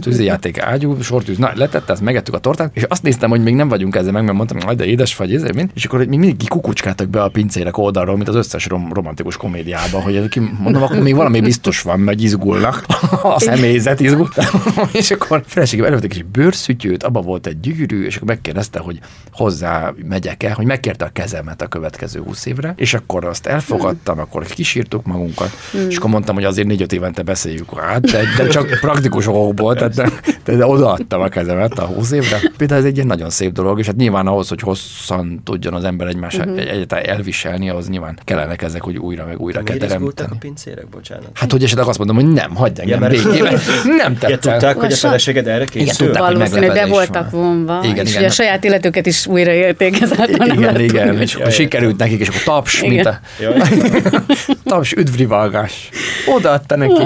tűzijáték ágyú, sortűz, na, letette, ezt megettük a tortát, és azt néztem, hogy még nem vagyunk ezzel meg, mert mondtam, hogy de édes vagy, ezért mind, és akkor még mindig kukucskáltak be a pincérek oldalról, mint az összes rom- romantikus komédiában, hogy mondom, akkor még valami biztos van, meg izgulnak, a személyzet izgul, <laughs> és akkor feleségem előttek egy bőrszütyőt, abban volt egy gyűrű, és akkor megkérdezte, hogy hozzá megyek-e, hogy megkérte a kezemet a következő 20 évre, és akkor azt elfogadtam, mm. akkor kisírtuk magunkat, mm. és akkor mondtam, hogy azért négy-öt évente beszéljük át, de, de csak <laughs> praktikus okokból, tehát de, de, de odaadtam a kezemet a 20 évre. Például ez egy ilyen nagyon szép dolog, és hát nyilván ahhoz, hogy hosszan tudjon az ember egymás mm-hmm. egyáltalán elviselni, ahhoz nyilván kellenek ezek, hogy újra meg újra kell teremteni. a pincérek, bocsánat? Hát, hogy esetleg azt mondom, hogy nem, hagyd engem ja, végén. Nem tettem. tudták, hogy a feleséged erre készül? Igen, tudták, Valószínű, de voltak vonva. Igen, és igen. a saját életüket is újraélték ezáltal. Igen, igen, és akkor sikerült nekik, és akkor taps, igen. mint a... <laughs> taps, üdvrivalgás. Odaadta neki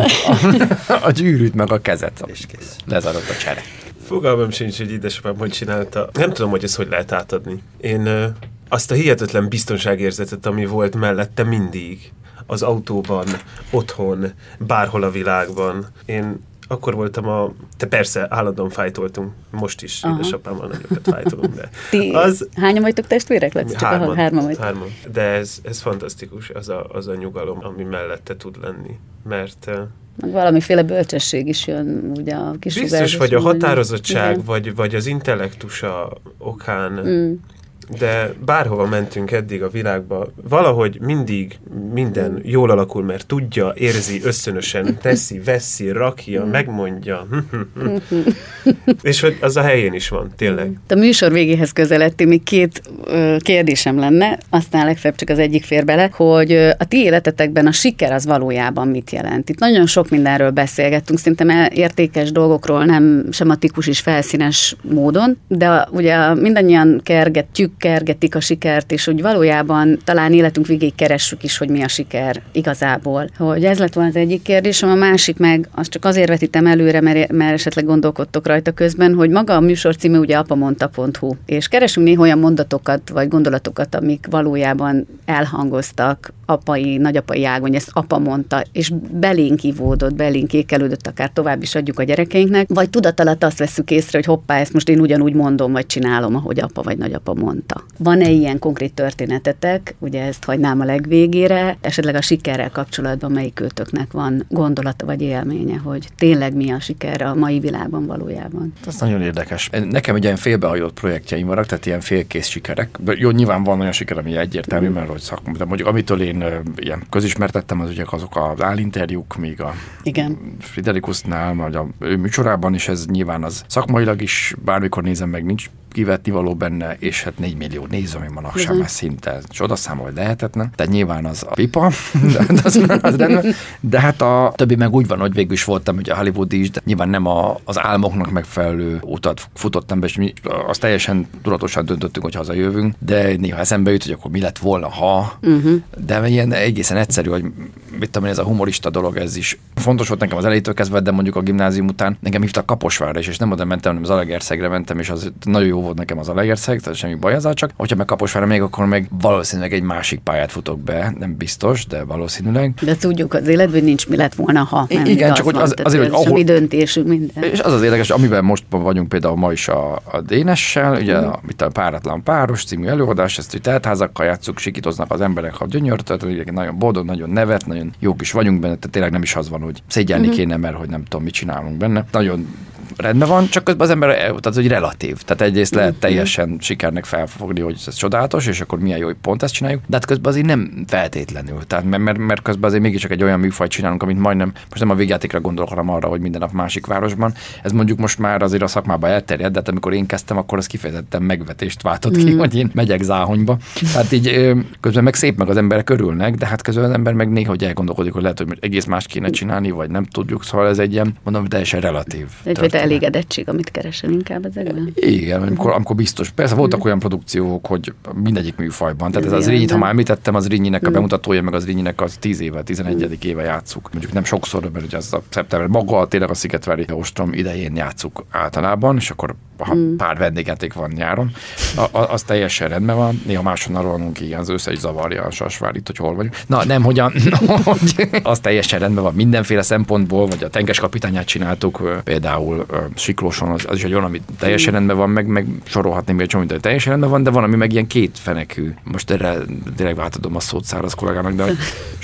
a, a gyűrűt, meg a kezet. És kész. Lezadott a csere. Fogalmam sincs, hogy édesapám hogy csinálta. Nem tudom, hogy ezt hogy lehet átadni. Én azt a hihetetlen biztonságérzetet, ami volt mellette mindig, az autóban, otthon, bárhol a világban. Én akkor voltam a... Te persze, állandóan fájtoltunk. Most is Aha. édesapámmal nagyokat fájtolunk, de... <laughs> Ti az... hányan vagytok testvérek? Lesz? Csak hárman, hárman, vagy. hárman. De ez, ez fantasztikus, az a, az a nyugalom, ami mellette tud lenni. Mert meg valamiféle bölcsesség is jön, ugye a kis Biztos, vagy a határozottság, vagy, vagy az intellektusa okán mm de bárhova mentünk eddig a világba, valahogy mindig minden jól alakul, mert tudja, érzi, összönösen teszi, veszi, rakja, mm. megmondja. <laughs> És hogy az a helyén is van, tényleg. A műsor végéhez közeledtünk, még két kérdésem lenne, aztán legfeljebb csak az egyik fér bele, hogy a ti életetekben a siker az valójában mit jelent? Itt nagyon sok mindenről beszélgettünk, szerintem értékes dolgokról, nem sematikus és felszínes módon, de ugye mindannyian kergetjük kergetik a sikert, és hogy valójában talán életünk végéig keressük is, hogy mi a siker igazából. Hogy ez lett volna az egyik kérdésem, a másik meg, azt csak azért vetítem előre, mert, mert esetleg gondolkodtok rajta közben, hogy maga a műsor címe ugye apamonta.hu, és keresünk néha olyan mondatokat vagy gondolatokat, amik valójában elhangoztak apai, nagyapai ágon, ezt apa mondta, és belénk ivódott, belénk ékelődött, akár tovább is adjuk a gyerekeinknek, vagy tudat alatt azt veszük észre, hogy hoppá, ezt most én ugyanúgy mondom, vagy csinálom, ahogy apa vagy nagyapa mondta. Van-e ilyen konkrét történetetek, ugye ezt hagynám a legvégére, esetleg a sikerrel kapcsolatban melyik kötöknek van gondolata vagy élménye, hogy tényleg mi a siker a mai világban valójában? Ez nagyon érdekes. Nekem egy ilyen félbehajolt projektjeim vannak, tehát ilyen félkész sikerek. Jó, nyilván van olyan siker, ami egyértelmű, mert hogy szakma, de mondjuk amitől én ilyen közismertettem, az ugye azok az állinterjúk, még a Igen. Friderikusznál, vagy a ő műsorában is, ez nyilván az szakmailag is, bármikor nézem meg, nincs kivetni való benne, és hát 4 millió néző, ami manapság már szinte csodaszám, vagy lehetetlen. Tehát nyilván az a pipa, <laughs> de, az, az rendben. de hát a többi meg úgy van, hogy végül is voltam ugye a Hollywood is, de nyilván nem a, az álmoknak megfelelő utat futottam be, és mi azt teljesen tudatosan döntöttünk, hogy hazajövünk, de néha eszembe jut, hogy akkor mi lett volna, ha. Uh-huh. De ilyen egészen egyszerű, hogy mit tudom én, ez a humorista dolog, ez is fontos volt nekem az elejétől kezdve, de mondjuk a gimnázium után nekem hívtak Kaposvárra is, és nem oda mentem, hanem az Alegerszegre mentem, és az nagyon jó volt nekem az Alegerszeg, tehát semmi baj az csak. Hogyha meg Kaposvára még, akkor meg valószínűleg egy másik pályát futok be, nem biztos, de valószínűleg. De tudjuk az életben, hogy nincs mi lett volna, ha nem Igen, csak hogy az, azért, hogy ahol... mi döntésünk minden. És az az érdekes, amiben most vagyunk például ma is a, a Dénessel, ugye mm. a, mit a Páratlan Páros című előadás, ezt hogy teltházakkal játszuk, sikítoznak az emberek a gyönyört, nagyon boldog, nagyon nevet, nagyon jók is vagyunk benne, tehát tényleg nem is az van, hogy szégyelni mm-hmm. kéne, mert hogy nem tudom, mit csinálunk benne. Nagyon rendben van, csak közben az ember, tehát hogy relatív. Tehát egyrészt lehet teljesen sikernek felfogni, hogy ez csodálatos, és akkor milyen jó, hogy pont ezt csináljuk, de hát közben azért nem feltétlenül. Tehát mert, mert, mert közben azért mégiscsak egy olyan műfajt csinálunk, amit majdnem, most nem a végjátékra gondolok, hanem arra, hogy minden nap másik városban. Ez mondjuk most már azért a szakmában elterjed, de hát amikor én kezdtem, akkor az kifejezetten megvetést váltott ki, mm. hogy én megyek záhonyba. Tehát így közben meg szép meg az emberek örülnek, de hát közben az ember meg néha hogy elgondolkodik, hogy lehet, hogy egész más kéne csinálni, vagy nem tudjuk, szóval ez egy ilyen, mondom, teljesen relatív. Egy elégedettség, amit keresel inkább ezekben. Igen, amikor, amikor biztos. Persze voltak mm. olyan produkciók, hogy mindegyik műfajban. Tehát ez az Rényit, ha már említettem, az Rényinek a bemutatója, meg az Rényinek az 10 éve, 11. Mm. éve játszuk. Mondjuk nem sokszor, mert ugye az a szeptember maga, tényleg a Szigetvári ostrom idején játszuk általában, és akkor ha mm. pár vendégjáték van nyáron, a, a, az teljesen rendben van. Néha máshonnan rohanunk, igen, az össze is zavarja a sasvárit, hogy hol vagyunk. Na, nem, hogy, a, <laughs> hogy az teljesen rendben van mindenféle szempontból, vagy a tenkes kapitányát csináltuk, például Siklóson, az, az is egy olyan, ami teljesen mm. rendben van, meg, meg sorolhatni még csomó, hogy teljesen rendben van, de van, ami meg ilyen két fenekű. Most erre direkt váltadom a szót száraz kollégának, de <laughs>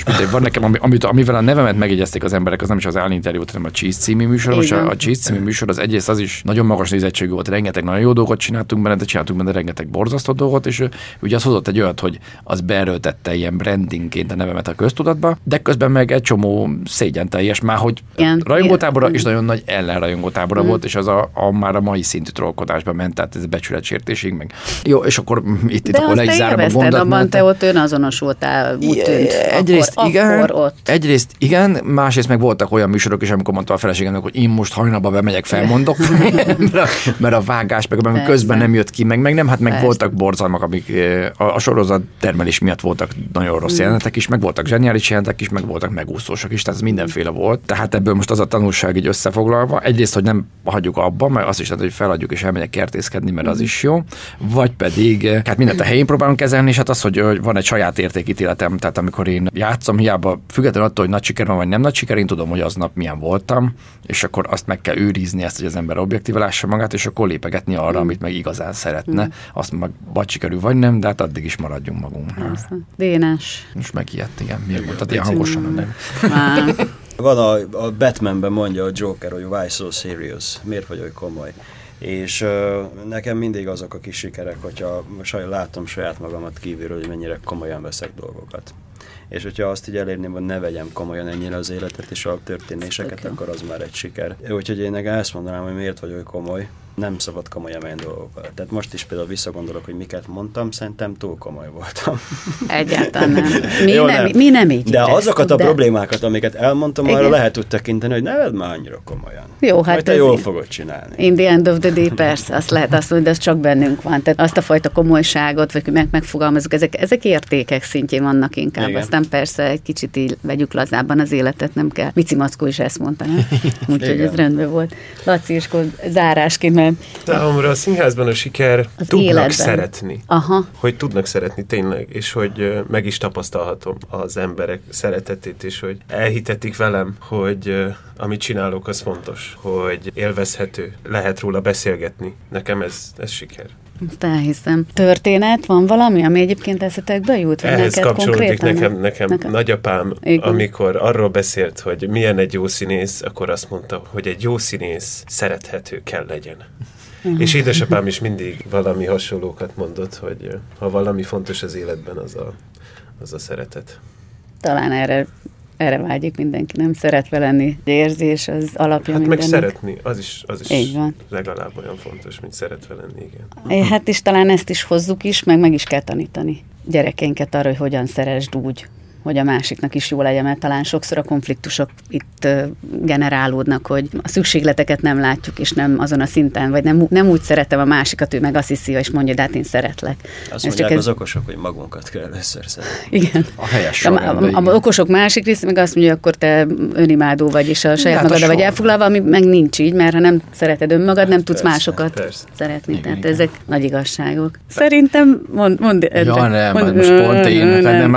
hogy, van nekem, ami, amit, amivel a nevemet megjegyezték az emberek, az nem is az állinterjút, hanem a Cheese című műsor. Most a, a Cheese című műsor az egyrészt az is nagyon magas nézettségű volt, rengeteg nagyon jó dolgot csináltunk benne, de csináltunk benne rengeteg borzasztó dolgot, és ő, ugye az hozott egy olyat, hogy az beerőltette ilyen brandingként a nevemet a köztudatba, de közben meg egy csomó szégyen teljes, már hogy rajongótábora és nagyon nagy ellenrajongótábora mm. volt, és az a, a, már a mai szintű trollkodásba ment, tehát ez becsületsértésig meg. Jó, és akkor itt, itt akkor is zárom a mondat. abban, te ott önazonos voltál, úgy tűnt. Egyrészt akkor, igen, akkor ott. egyrészt igen, másrészt meg voltak olyan műsorok is, amikor mondta a feleségemnek, hogy én most hajnalba bemegyek, felmondok, <laughs> mert, mert a vágás, meg, meg közben nem jött ki, meg, meg nem, hát meg Persze. voltak borzalmak, amik a, a sorozat termelés miatt voltak nagyon rossz Mm. jelenetek is, meg voltak zseniális jelenetek is, meg voltak megúszósak is, tehát ez mindenféle volt. Tehát ebből most az a tanulság így összefoglalva, egyrészt, hogy nem hagyjuk abba, mert azt is lehet, hogy feladjuk és elmegyek kertészkedni, mert az is jó, vagy pedig, hát mindent a helyén próbálunk kezelni, és hát az, hogy, hogy van egy saját értékítéletem, tehát amikor én játszom, hiába függetlenül attól, hogy nagy siker van, vagy nem nagy siker, én tudom, hogy aznap milyen voltam, és akkor azt meg kell őrizni, ezt, hogy az ember objektív lássa magát, és akkor lépegetni arra, amit meg igazán szeretne. Azt meg vagy sikerül, vagy nem, de hát addig is maradjunk magunknál. Dénes. Most megijedt, igen. Miért mondtad ilyen hangosan? Nem. <laughs> Van a, a Batmanben mondja a Joker, hogy why so serious, miért vagy olyan komoly. És uh, nekem mindig azok a kis sikerek, hogyha saj, látom saját magamat kívülről, hogy mennyire komolyan veszek dolgokat. És hogyha azt így elérném, hogy ne vegyem komolyan ennyire az életet és a történéseket, akkor az már egy siker. Úgyhogy én nekem ezt mondanám, hogy miért vagyok komoly. Nem szabad komolyan menni dolgokat. Tehát most is például visszagondolok, hogy miket mondtam, szerintem túl komoly voltam. Egyáltalán nem. <laughs> Mi, Jó, nem, mi nem így De éreztük, azokat a de- problémákat, amiket elmondtam, arra Igen. lehet úgy tekinteni, hogy ne vedd már annyira komolyan. Jó, hát Majd te ez jól fogod csinálni. In the end of the day, persze, azt lehet azt mondani, de az csak bennünk van. Tehát azt a fajta komolyságot, vagy meg, megfogalmazunk, ezek, ezek értékek szintjén vannak inkább. Igen. Aztán persze egy kicsit így vegyük lazábban az életet, nem kell. Mici Mackó is ezt mondta, nem? <laughs> Úgyhogy ez rendben volt. Laci, és akkor zárásként, mert Számomra a színházban a siker Az tudnak életben. szeretni. aha, Hogy tudnak szeretni tényleg, és hogy meg is tapasztalhatom az emberek szeretetét, és hogy elhitetik velem, hogy amit csinálok, az fontos, hogy élvezhető, lehet róla beszélgetni. Nekem ez, ez siker. Azt elhiszem. Történet, van valami, ami egyébként eszetekbe jut? Ehhez neked kapcsolódik konkrétan? nekem, nekem, nekem nagyapám, Igen. amikor arról beszélt, hogy milyen egy jó színész, akkor azt mondta, hogy egy jó színész szerethető kell legyen. És édesapám is mindig valami hasonlókat mondott, hogy ha valami fontos az életben, az a, az a szeretet. Talán erre, erre vágyik mindenki, nem szeretve lenni. Érzés az alapja Hát meg mindennek. szeretni, az is, az is Így van. legalább olyan fontos, mint szeretve lenni, igen. É, Hát és talán ezt is hozzuk is, meg meg is kell tanítani gyerekeinket arra, hogy hogyan szeresd úgy, hogy a másiknak is jó legyen, mert talán sokszor a konfliktusok itt generálódnak, hogy a szükségleteket nem látjuk, és nem azon a szinten, vagy nem, nem úgy szeretem a másikat, ő meg azt hiszi, és mondja, de hát én szeretlek. Azt Ez mondják ez- az okosok, hogy magunkat kell először szeretni. Igen. A helyes A, a, a, a igen. okosok másik része meg azt mondja, akkor te önimádó vagy, és a saját hát a magaddal vagy elfoglalva, ami meg nincs így, mert ha nem szereted önmagad, nem tudsz persze, másokat persze. szeretni. Igen, Tehát igen. ezek nagy igazságok. Szerintem, mond, mond Ja, nem, hát most pont én, tehát nem,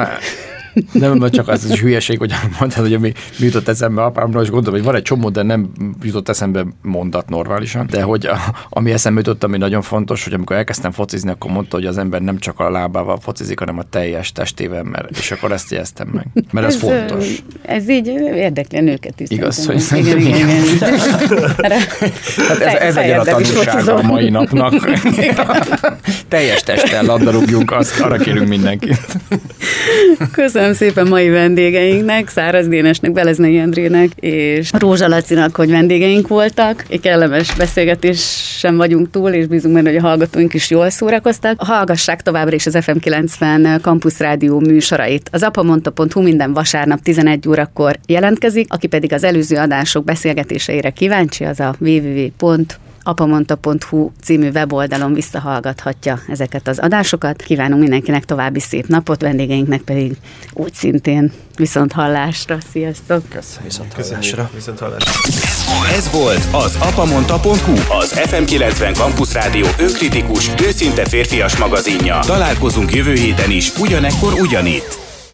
nem, mert csak az is hülyeség, hogy <laughs> mondtad, hogy mi, mi jutott eszembe apámról, és gondolom, hogy van egy csomó, de nem jutott eszembe mondat normálisan. De hogy a, ami eszembe jutott, ami nagyon fontos, hogy amikor elkezdtem focizni, akkor mondta, hogy az ember nem csak a lábával focizik, hanem a teljes testével, mert, és akkor ezt jegyeztem meg. Mert ez, fontos. Ez így érdekli a nőket is. Igaz, hogy igen, igen, igen. <laughs> Hát ez, ez legyen a tanulsága a mai napnak. Teljes testtel labdarúgjunk, azt arra kérünk mindenkit. Köszönöm szépen mai vendégeinknek, Száraz Dénesnek, Beleznei Endrének és Rózsa Lacinak, hogy vendégeink voltak. Egy kellemes beszélgetésen vagyunk túl, és bízunk benne, hogy a hallgatóink is jól szórakoztak. Hallgassák továbbra is az FM90 Campus Rádió műsorait. Az apamonta.hu minden vasárnap 11 órakor jelentkezik, aki pedig az előző adások beszélgetéseire kíváncsi, az a www apamonta.hu című weboldalon visszahallgathatja ezeket az adásokat. Kívánunk mindenkinek további szép napot, vendégeinknek pedig úgy szintén viszont hallásra. Sziasztok! Viszont Köszönjük. hallásra. Viszont hallásra. Ez volt az apamonta.hu, az FM90 Campus Rádió önkritikus, őszinte férfias magazinja. Találkozunk jövő héten is, ugyanekkor ugyanitt.